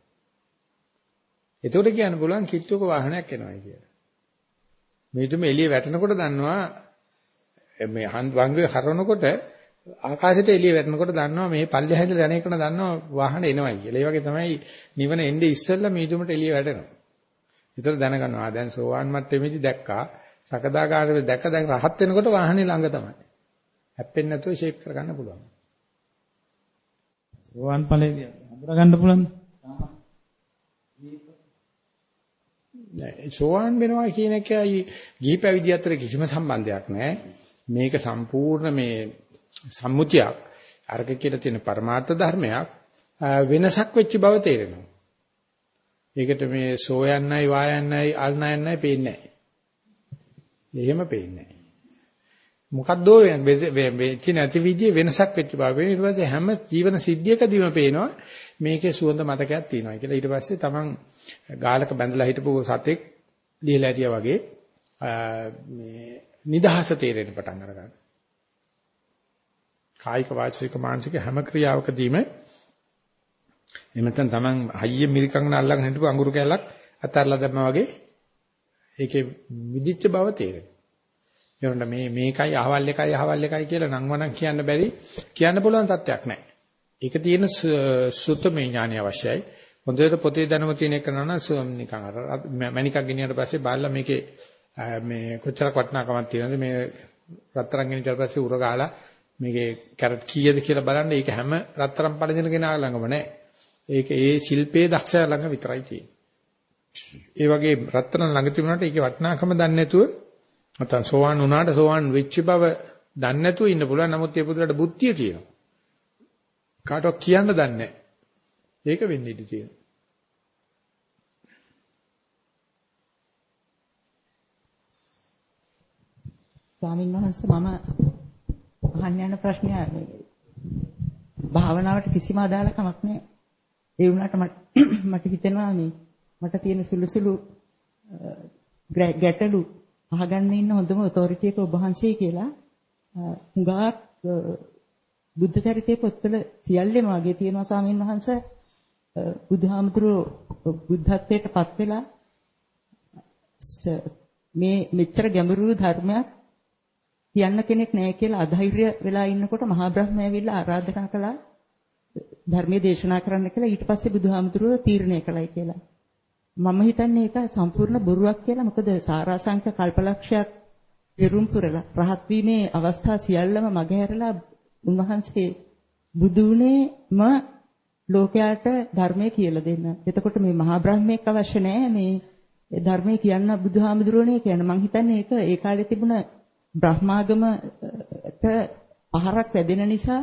එතකොට කියන්න පුළුවන් කිට්ටුවක වාහනයක් එනවායි කියලා. මීදුම එළිය වැටෙනකොට දන්නවා මේ වංගුවේ හරවනකොට ආකාශයට එළිය වැටෙනකොට දන්නවා මේ පල්ලෙහා ඉඳලා යන එකන දන්නවා වාහන එනවයි කියලා. ඒ වගේ තමයි නිවන එන්නේ ඉස්සෙල්ලා මීදුමට එළිය වැටෙනවා. ඒතර දැනගන්නවා දැන් සෝවාන් මට්ටමේදී දැක්කා සකදාගාරේ දැක්ක දැන් රහත් වෙනකොට වාහනේ ළඟ තමයි. හැප්පෙන්නේ නැතුව ෂේප් කරගන්න පුළුවන්. සෝවාන් ඵලයේදී හඳුනා ගන්න පුළුවන්ද? නෑ සෝවාන් වෙනවා කියන එකයි ගිහි පැවිදි අතර කිසිම සම්බන්ධයක් නෑ. මේක සම්පූර්ණ මේ සම්මුතියක්. අර්ග කියලා තියෙන පරමාර්ථ ධර්මයක් වෙනසක් වෙච්ච බව තේරෙනවා. ඒකට මේ සෝයන්නයි වායන්නයි අල්නයන්නයි පේන්නේ නෑ. එහෙම පේන්නේ නැහැ. මොකද්දෝ වෙච්ච නැති විදිහේ වෙනසක් වෙච්ච බව. ඊට පස්සේ හැම ජීවන සිද්ධියකදීම පේනවා මේකේ සුවඳ මතකයක් තියෙනවා කියලා. ඊට පස්සේ තමන් ගාලක බැඳලා හිටපු සතෙක් ලියලා හිටියා වගේ මේ නිදහස තේරෙන්න පටන් අරගන්නවා. කායික වාචික මානසික හැම ක්‍රියාවකදීම එහෙම නැත්නම් තමන් හයිය මිරිකංගන අල්ලගෙන හිටපු අඟුරු කැලක් අතහැරලා දැම්මා වගේ ඒකේ විදිච්ච බව තේරෙනවා. ඒනොට මේ මේකයි අහවල් එකයි අහවල් එකයි කියලා නම් වණක් කියන්න බැරි කියන්න පුළුවන් තත්යක් නැහැ. ඒක තියෙන සුත්තමේ ඥානය අවශ්‍යයි. හොඳට පොතේ දැනුම තියෙන එක නන නිකන් අර මණිකක් ගෙනියනට පස්සේ බාල්ලා මේකේ මේ කොච්චරක් වටිනාකමක් තියෙනවද මේ රත්තරන් ගෙනිච්චට පස්සේ උර ගහලා මේකේ කැරට් කීයද කියලා බලන්න ඒක හැම රත්තරන් පළඳින කෙනා ළඟම නැහැ. ඒක ඒ ශිල්පයේ දක්ෂයා ළඟ විතරයි තියෙන්නේ. ඒ වගේ රත්තරන් ළඟ තිබුණාට ඒකේ වටිනාකම දන්නේ නැතුව නැත්නම් සෝවාන් වුණාට සෝවාන් වෙච්ච බව දන්නේ නැතුව ඉන්න පුළුවන්. නමුත් ඒ පුදුරට බුද්ධිය තියෙනවා. කාටවත් කියන්න දන්නේ නැහැ. ඒක වෙන්න ඉඩ තියෙනවා. ස්වාමීන් වහන්සේ මම අහන්න යන ප්‍රශ්නය භාවනාවට කිසිම අදාළකමක් නැහැ. ඒ වුණාට මට හිතෙනවා මේ මට තියෙන සුළු සුළු ගැටලු අහගන්න ඉන්න හොඳම ඔතොරිටි එක ඔබ වහන්සේ කියලා හුඟා බුද්ධ චරිතයේ පොත්වල සියල්ලම වගේ තියෙනවා ස්වාමීන් වහන්සේ බුදුහාමුදුරුවෝ බුද්ධත්වයට පත් වෙලා මේ මෙච්චර ගැඹුරු ධර්මයක් කියන්න කෙනෙක් නැහැ කියලා අධෛර්ය වෙලා ඉන්නකොට මහා බ්‍රහ්ම ඇවිල්ලා ආරාධනා කළා ධර්මයේ දේශනා කරන්න කියලා ඊට පස්සේ බුදුහාමුදුරුවෝ තීරණය කළයි කියලා. මම හිතන්නේ ඒක සම්පූර්ණ බොරුවක් කියලා. මොකද සාරාංශක කල්පලක්ෂයක් පෙරුම් පුරලා රහත් වීමේ අවස්ථා සියල්ලම මගහැරලා උන්වහන්සේ බුදුනේම ලෝකයාට ධර්මය කියලා දෙන්න. එතකොට මේ මහා බ්‍රහ්මයක් අවශ්‍ය නැහැ මේ ධර්මය කියන්න බුදුහාමුදුරනේ කියන මම හිතන්නේ ඒක ඒ කාලේ තිබුණ බ්‍රහ්මාගමට පහරක් වැදෙන නිසා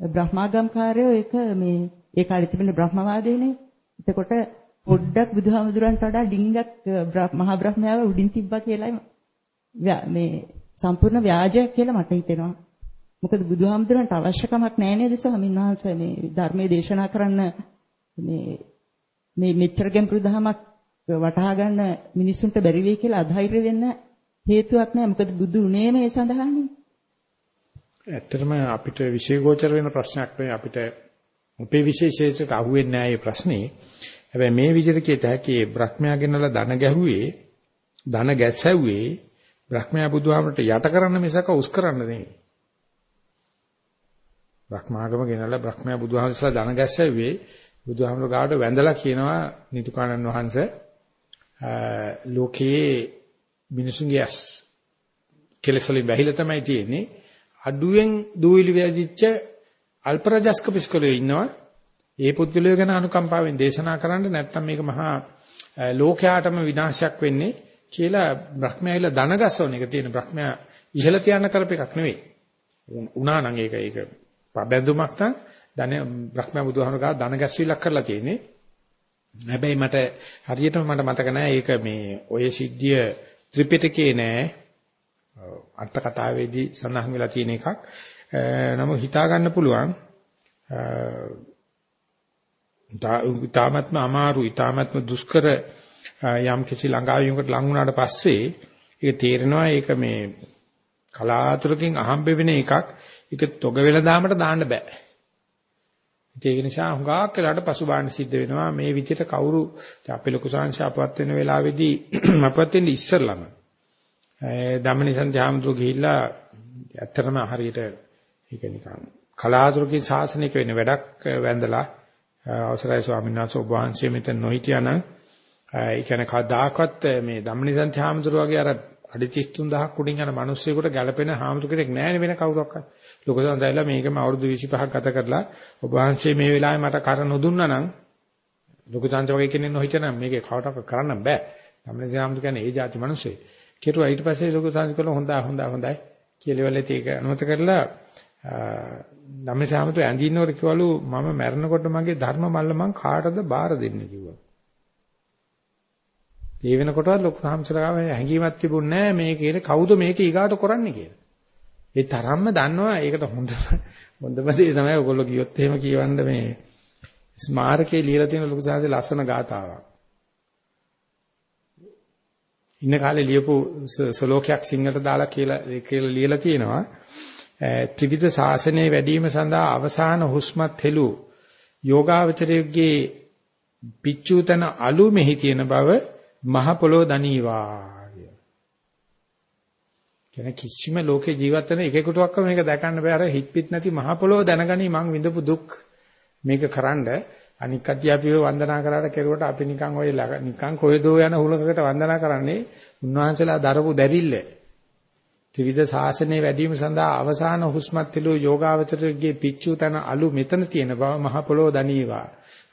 බ්‍රහ්මාගම්කාරයෝ ඒක මේ ඒ කාලේ තිබෙන බ්‍රහ්මවාදයනේ. එතකොට පොඩ්ඩක් බුදුහාමුදුරන්ට වඩා ඩිංගක් මහා බ්‍රහ්මයාව උඩින් තිබ්බා කියලා මේ සම්පූර්ණ ව්‍යාජයක් කියලා මට හිතෙනවා. මොකද බුදුහාමුදුරන්ට අවශ්‍යකමක් නැහැ නේද ස්වාමීන් වහන්සේ මේ ධර්මයේ දේශනා කරන්න මේ මේ මෙච්චර ගැඹුරු දහමක් වටහා ගන්න මිනිසුන්ට බැරි වෙයි කියලා අධෛර්ය වෙන්න හේතුවක් නැහැ. මොකද බුදු උනේ මේ සඳහානේ. ඇත්තටම අපිට විශේෂෝචර වෙන ප්‍රශ්නයක් නෙවෙයි අපිට අපේ විශේෂයට අහුවෙන්නේ නැහැ මේ ප්‍රශ්නේ. හැබැයි මේ විදිහට කියත හැකි බ්‍රහ්මයා ගෙනලා ධන ගැහුවේ ධන ගැසැව්වේ බ්‍රහ්මයා බුදුහාමරට යට කරන්න මිසක උස් කරන්න නෙවෙයි. බ්‍රහ්මාගම ගෙනලා බ්‍රහ්මයා බුදුහාමරට ධන ගැසැව්වේ බුදුහාමර ගාවට වැඳලා කියනවා නිතුකානන් වහන්සේ ලෝකයේ මිනිසුන්ගේ කෙලෙස් වලින් බැහැලා තමයි තියෙන්නේ අඩුවෙන් දූවිලි වැදිච්ච අල්පරජස්ක පිස්කලෝ ඉන්නවා. ඒ පුද්ගලයෝ ගැන අනුකම්පාවෙන් දේශනා කරන්න නැත්නම් මේක මහා ලෝකයාටම විනාශයක් වෙන්නේ කියලා බ්‍රහ්මයායිලා දනගස්සවන එක තියෙන බ්‍රහ්මයා ඉහළ තියන්න කරප එකක් නෙවෙයි. උනා නම් ඒක ඒක බැඳුමක් නම් ධන බ්‍රහ්මයා බුදුහාමර ගා දනගැස්විලක් කරලා තියෙන්නේ. හැබැයි මට හරියටම මට මතක නැහැ ඒක මේ ඔය සිද්ධිය ත්‍රිපිටකේ නෑ. අට කතාවේදී සඳහන් වෙලා තියෙන එකක්. නමුත් හිතා ගන්න පුළුවන් ඊ타ත්ම අමාරු ඊ타ත්ම දුෂ්කර යම් කිසි ළඟාවීමකට ලං වුණාට පස්සේ ඒක තේරෙනවා ඒක මේ කලාතුරකින් අහම්බ වෙන එකක්. ඒක තොග වෙලඳාමට දාන්න බෑ. ඒක නිසා හුඟක් වෙලාට පසුබාහන සිද්ධ වෙනවා. මේ විදිහට කවුරු අපේ ලොකු සංශාපවත් වෙන වෙලාවේදී අපවත් වෙන්න ඉස්සරළම. ධම්මනිසන් ධාමතුරු ගිහිල්ලා ඇත්තටම හරියට ඒක නිකන් කලාතුරකින් ශාසනික වෙන වැඩක් වැඳලා අවසරයි ස්වාමීන් වහන්සේ ඔබ වහන්සේ මෙතන නොහිටියානම් ඒ කියන්නේ කවදාකවත් මේ ධම්මනිසන් ධාමතුරු වගේ අර අඩි 33000ක් උඩින් යන මිනිස්සුෙකුට ගැළපෙන හාමුදුර කෙනෙක් නැහැ වෙන කවුරක්වත්. ලොකු සංසයලා මේකම අවුරුදු 25ක් ගත කරලා ඔබ වහන්සේ මේ වෙලාවේ මට කර නොදුන්නා නම් ලොකු සංසය වගේ කෙනෙක් නොහිටියනම් මේකේ කවටක් කරන්න බෑ. ධම්මනිසන් හාමුදුර කියන්නේ ඒ જાති මිනිස්සෙක්. කෙරුවා ඊට පස්සේ ලොකු සංසය කළා හොඳයි හොඳයි හොඳයි කියලා වෙලෙත් ඒක අනුමත කරලා ධම්මසාමතු ඇඳින්නකොට කිව්වලු මම මැරෙනකොට මගේ ධර්ම මල්ල මං කාටද බාර දෙන්නේ කිව්වා. ඒ වෙනකොටවත් ලොකු සාම්සලගාව හැංගීමක් තිබුණේ නැහැ මේ කියන්නේ කවුද මේක ඊගාට කරන්නේ කියලා. ඒ තරම්ම දන්නවා ඒකට හොඳ හොඳම දේ තමයි ඔයගොල්ලෝ කියොත් එහෙම කියවන්න මේ ස්මාරකේ ලියලා තියෙන ලොකු සාංශේ ලස්සන ගාතාවක්. ඉන්න කාලේ ලියපු සලෝකයක් සිංහලට දාලා කියලා කියලා ලියලා තියෙනවා. ත්‍රිවිධ ශාසනයේ වැඩිම සඳහා අවසාන හුස්මත් හෙළු යෝගාවචරයේ පිච්චූතන අලු මෙහි තියෙන බව මහ පොළොව දනීවා කිය. කියන කිසිම ලෝකේ ජීවත් වෙන එකෙකුටවත් මේක දැකන්න බෑ අර හිට පිට නැති මහ පොළොව දැනගනි මං විඳපු දුක් මේක කරන්ඩ අනික් කට්ටිය අපිව වන්දනා කරාට කෙරුවට අපි නිකන් ඔය නිකන් කොහෙදෝ යන හුලකට වන්දනා කරන්නේ උන්වහන්සේලා දරපු දැරිල්ල. ත්‍රිවිධ ශාසනයේ වැඩිම සඳහා අවසාන හුස්මත් තිලු යෝගාවචරයේ පිච්චු තන අලු මෙතන තියෙන බව මහ පොළොව දනීවා.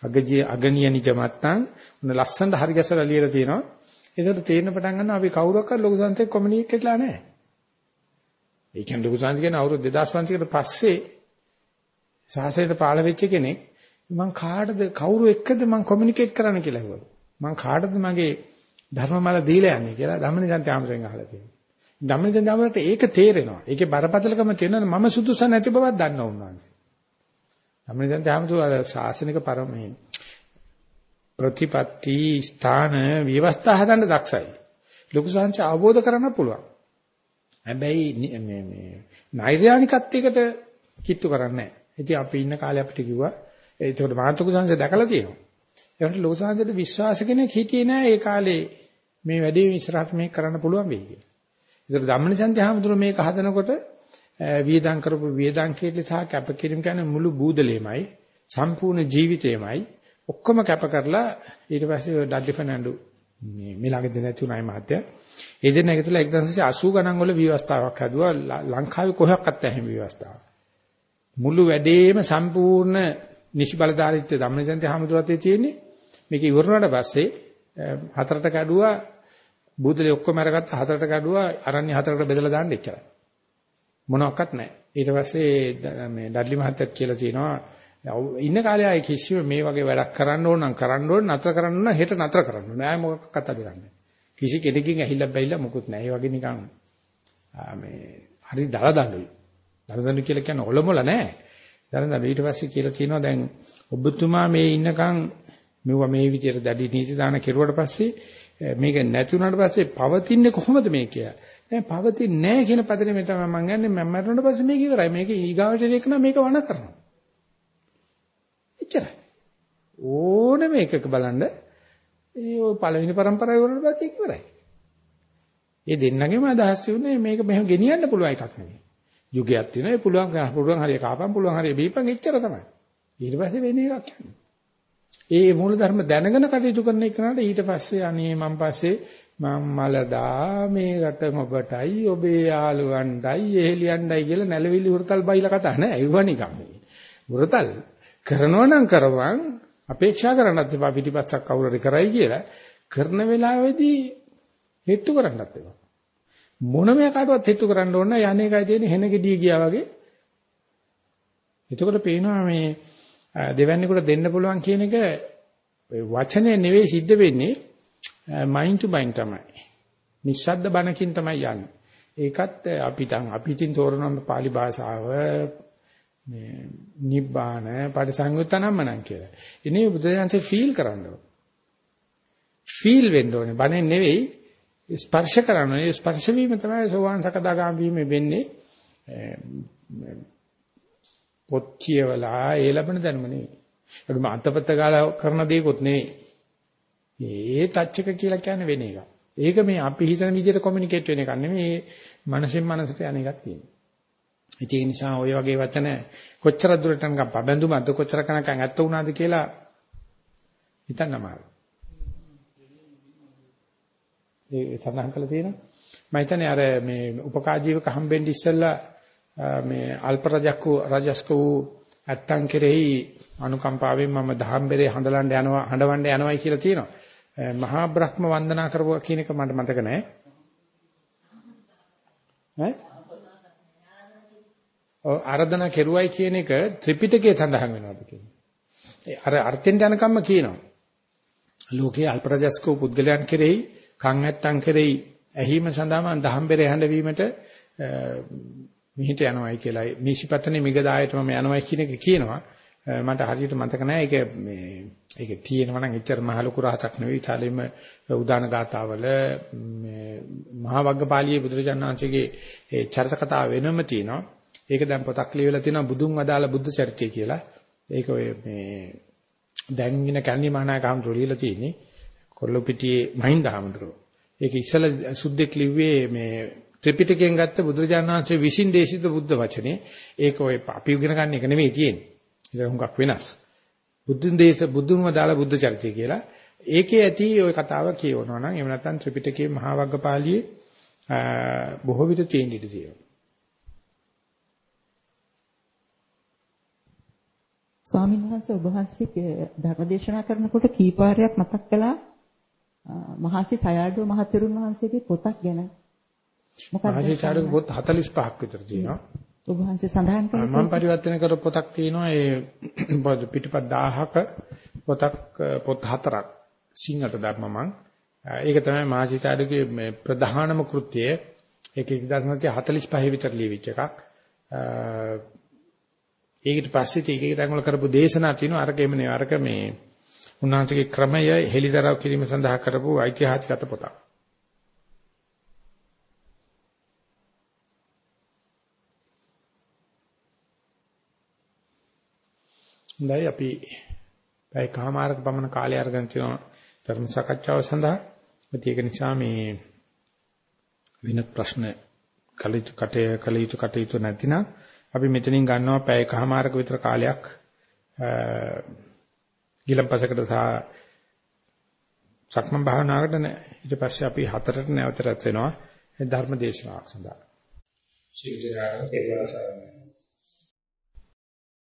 අගජී අගනිය නිජමත්තන් උන ලස්සනට හරි ගැසලා ලියලා තියෙනවා. ඒකට තේරෙන පටන් ගන්නවා අපි කවුරක්වත් ලොකු සංතේ කොමියුනිකේට් වෙලා නැහැ. ඒ කියන්නේ ලොකු සංතේ කියන අවුරුදු 2500කට පස්සේ සාසනයට පාළ වෙච්ච කෙනෙක් මං කාටද කවුරු එක්කද මං කොමියුනිකේට් කරන්න කියලා හිතුවා. මං කාටද මගේ ධර්මමාල දීලා යන්නේ කියලා ධම්මනිසන්ත ආමරෙන් අහලා තියෙනවා. ධම්මනිසන්ත ආමරට ඒක තේරෙනවා. ඒකේ බරපතලකම තේරෙනවා මම සුදුසු නැති බවක් දන්නවා උන්වහන්සේ. ධම්මනිසන්ත ආමතු අර ශාසනික පරමේ ප්‍රතිපත්ති ස්ථාන විවස්ථා හදන්න දක්ෂයි. ලොකු සංච අවබෝධ කරගන්න පුළුවන්. හැබැයි මේ මේ නෛර්යානිකත්වයකට කිට්ටු කරන්නේ නැහැ. ඉතින් අපි ඉන්න කාලේ අපිට කිව්වා ඒකට මාතෘක සංසය දැකලා තියෙනවා. ඒකට ලොකු සංසයට විශ්වාස කෙනෙක් හිටියේ නැහැ ඒ කාලේ මේ වැඩේ ඉස්සරහට මේක කරන්න පුළුවන් වෙයි කියලා. ඒතර ධම්මනිසන්ති හැමතුරු මේක හදනකොට වියදම් කරපු වියදම් කීර්ති සහ කැපකිරීම කියන්නේ මුළු බූදලෙමයි සම්පූර්ණ ජීවිතේමයි ඔක්කොම කැප කරලා ඊට පස්සේ ඩඩ්ලි ෆර්නැන්ඩු මේ මේ ළඟදී නැති උනායි මහත්තයා. ඒ දෙන්න එකතුලා 1980 ගණන් වල විවස්ථාවක් හදුවා ලංකාවේ කොහොක්වත් නැහැ විවස්ථාව. මුළු වැඩේම සම්පූර්ණ නිසි බලධාරීත්වය ධම්මනිසන්ති හැමතුරතේ තියෙන්නේ. මේක ඉවරනට පස්සේ හතරට කැඩුවා බුදුලේ ඔක්කොම අරගත්ත හතරට කැඩුවා අරණ්‍ය හතරකට බෙදලා දාන්න එච්චරයි. මොනවත් නැහැ. ඊට පස්සේ මේ ඩඩ්ලි මහත්තයත් කියලා තියෙනවා ඉන්න කාලේ ආයේ කිසිම මේ වගේ වැඩක් කරන්න ඕන නම් කරන්න ඕන නතර කරන්න ඕන හෙට නතර කරන්න ඕන. ආයේ මොකක්වත් අදිරන්නේ. කිසි කෙනෙක්ගෙන් ඇහිලා බැයිලා මොකුත් නැහැ. ඒ වගේ නිකන් මේ හරි දලදඬුයි. දලදඬු කියලා කියන්නේ ඔලොමල නැහැ. දලදඬු ඊට පස්සේ කියලා තියෙනවා දැන් ඔබතුමා මේ ඉන්නකම් මෙවුවා මේ විදියට දැඩි නීති දාන කෙරුවට පස්සේ මේක නැති වුණාට පස්සේ පවතින්නේ කොහොමද මේ කියලා. දැන් පවතින්නේ නැහැ කියන පදනේ තමයි මම යන්නේ මම මරණයට පස්සේ මේක ඉවරයි. මේක ඊගාවට එන එක මේක වණ කරනවා. එච්චරයි. ඕනෙම එකක බලන්න ඒ ඔය පළවෙනි પરම්පරාව වලට පස්සේ ඉවරයි. ඒ දෙන්නගේම අදහස් තියුනේ මේක මෙහෙම ගෙනියන්න පුළුවන් එකක් නෙවෙයි. යුගයක් තියෙනවා ඒ පුළුවන් පුළුවන් හරිය කාපම් පුළුවන් හරිය බීපන් එච්චර තමයි. ඊට පස්සේ වෙන එකක් යන්නේ. ඒ මූල ධර්ම දැනගෙන කටයුතු කරන එකනට ඊට පස්සේ අනේ මම පස්සේ මම මලදා මේ රට ඔබටයි ඔබේ යාළුවන්ටයි එහෙලියන්ටයි කියලා නැලවිලි හුරතල් බයිලා කතා නෑ. ඒව නිකම් හුරතල් කරනවා නම් කරවන් අපේක්ෂා කරන්නත් එපා පිටිපස්සක් කවුරු හරි කරයි කියලා කරන වෙලාවේදී හෙට්ටු කරන්නත් එපා. මොනම කාටවත් හෙට්ටු කරන්න ඕන නැහැ යන්නේ එකයි තියෙන්නේ හෙන ගෙඩිය ගියා වගේ. එතකොට පේනවා මේ දෙවැන්නේකට දෙන්න පුළුවන් කියන එක වචනේ නෙවෙයි සිද්ධ වෙන්නේ මයින්ඩ් ටු මයින්ඩ් තමයි. නිස්සද්ද බණකින් තමයි යන්නේ. ඒකත් අපිට අපිටින් තෝරන පාලි භාෂාව මේ නිබ්බාන පරිසංයුත්තනම්මනම් කියලා. ඉනේ බුදුදහමසේ ෆීල් කරන්න ඕනේ. ෆීල් වෙන්න ඕනේ. බණෙන් නෙවෙයි ස්පර්ශ කරනවා. ඒ ස්පර්ශ වීම තමයි සෝවාන් සකදාගාම වීම වෙන්නේ. පොත් කියවලා ඒ ලැබෙන දැනුම නෙවෙයි. ඒකම අතපත ගාලා කරන දේකොත් නෙවෙයි. ඒ ටච් එක කියලා කියන්නේ වෙන එකක්. ඒක මේ අපි හිතන විදිහට කොමියුනිකේට් වෙන එකක් නෙමෙයි. මනසෙන් මනසට යන එකක් තියෙනවා. ඒ නිසා ওই වගේ වචන කොච්චර දුරට නිකන් පබඳුමක්ද කොච්චර කනකන් ඇත්ත වුණාද කියලා හිතන්න අමාරුයි. ඒ සඳහන් කළ තියෙනවා. මම හිතන්නේ අර මේ උපකාජීවක හම්බෙන්න ඉස්සෙල්ලා මේ අල්ප රජක් වූ රජස්ක වූ ඇත්තන් කෙරෙහි අනුකම්පාවෙන් මම දහම්බෙරේ හඬලන්න යනවා හඬවන්න යනවායි කියලා තියෙනවා. මහා බ්‍රහ්ම වන්දනා කරපුවා කියන එක මට මතක නැහැ. ඈ? ඔව් ආරාධනා කෙරුවයි කියන එක ත්‍රිපිටකයේ සඳහන් වෙනවාද කියන්නේ. ඒ අර අර්ථෙන් යනකම්ම කියනවා. ලෝකයේ අල්ප රජස්ක වූ පුද්ගලයන් කෙරෙහි කන් ඇත්තන් කෙරෙහි ඇහිම සඳහා මම දහම්බෙරේ හඬවීමට මිහිට යනවායි කියලා මේසිපතනේ මිගදායටම මම යනවායි කියන එක කියනවා. මට හරියට මතක නැහැ. ඒක මේ ඒක තියෙනවා නම් එච්චර මහ ලොකු රහසක් නෙවෙයි. ඊටාලෙම උදාන ගාතාවල මේ මහා වග්ගපාළියේ බුදුරජාණන් වහන්සේගේ ඒ චරිත කතාව වෙනම තියෙනවා. ඒක දැන් පොතක් ලියවිලා තියෙනවා බුදුන් වදාළ බුද්ධ චරිතය කියලා. ඒක ඔය මේ දැන් ඉන කල්නි මහානායක හඳුරු ලියලා තියෙන්නේ කොල්ලොපිටියේ මහින්ද හඳුරු ඒක ඉස්සල සුද්දෙක් ලිව්වේ මේ ත්‍රිපිටකයෙන් ගත්ත බුදුරජාණන් වහන්සේ විසින් දේශිත බුද්ධ වචනේ ඒක ඔය අපි ඉගෙන ගන්න එක නෙමෙයි තියෙන්නේ. ඒක හුඟක් වෙනස්. බුදුන් දේශ බුදුන්ව දාලා බුද්ධ චරිතය කියලා. ඒකේ ඇති ওই කතාව කියවනවා නම් එහෙම නැත්නම් ත්‍රිපිටකයේ මහා වග්ගපාළියේ බොහෝ විට තියෙන ඉඩ තියෙනවා. ස්වාමීන් වහන්සේ ඔබ වහන්සේ ධර්මදේශනා කරනකොට කීපාරයක් මතක් කළා මහසි සයාඩෝ මහතෙරුන් වහන්සේගේ පොතක් ගැන. ආශිචාරක පොත් 45ක් විතර තියෙනවා. ඔබ වහන්සේ සඳහන් කළා මම පරිවර්තන කර පොතක් තියෙනවා. ඒ පිටපත් 1000ක පොතක් පොත් හතරක්. සිංහලට ධර්ම මං ඒක තමයි මාජිතාඩුගේ මේ ප්‍රධානම කෘත්‍යය. ඒක 1945 විතර ලියවිච්ච එකක්. ඒකට පස්සේ තැන් වල කරපු දේශනා තියෙනවා. අරකෙම නේ අරක මේ උන්වහන්සේගේ ක්‍රමය හෙලිදරව් කිරීම සඳහා කරපු ඓතිහාසිකත පොතක් හොඳයි අපි පැය කමාරක පමණ කාලය අරගෙන තියෙනවා ධර්ම සාකච්ඡාව සඳහා. ඒක නිසා මේ වෙන ප්‍රශ්න කලිත කටේ කලිත කටයුතු නැතිනම් අපි මෙතනින් ගන්නවා පැය කමාරක විතර කාලයක් ගිලම්පසකට සහ සක්මන් භාවනාවකට ඊට පස්සේ අපි හතරට නැවත රැස් වෙනවා ධර්ම දේශනාවක් සඳහා. ශීඝ්‍රයෙන්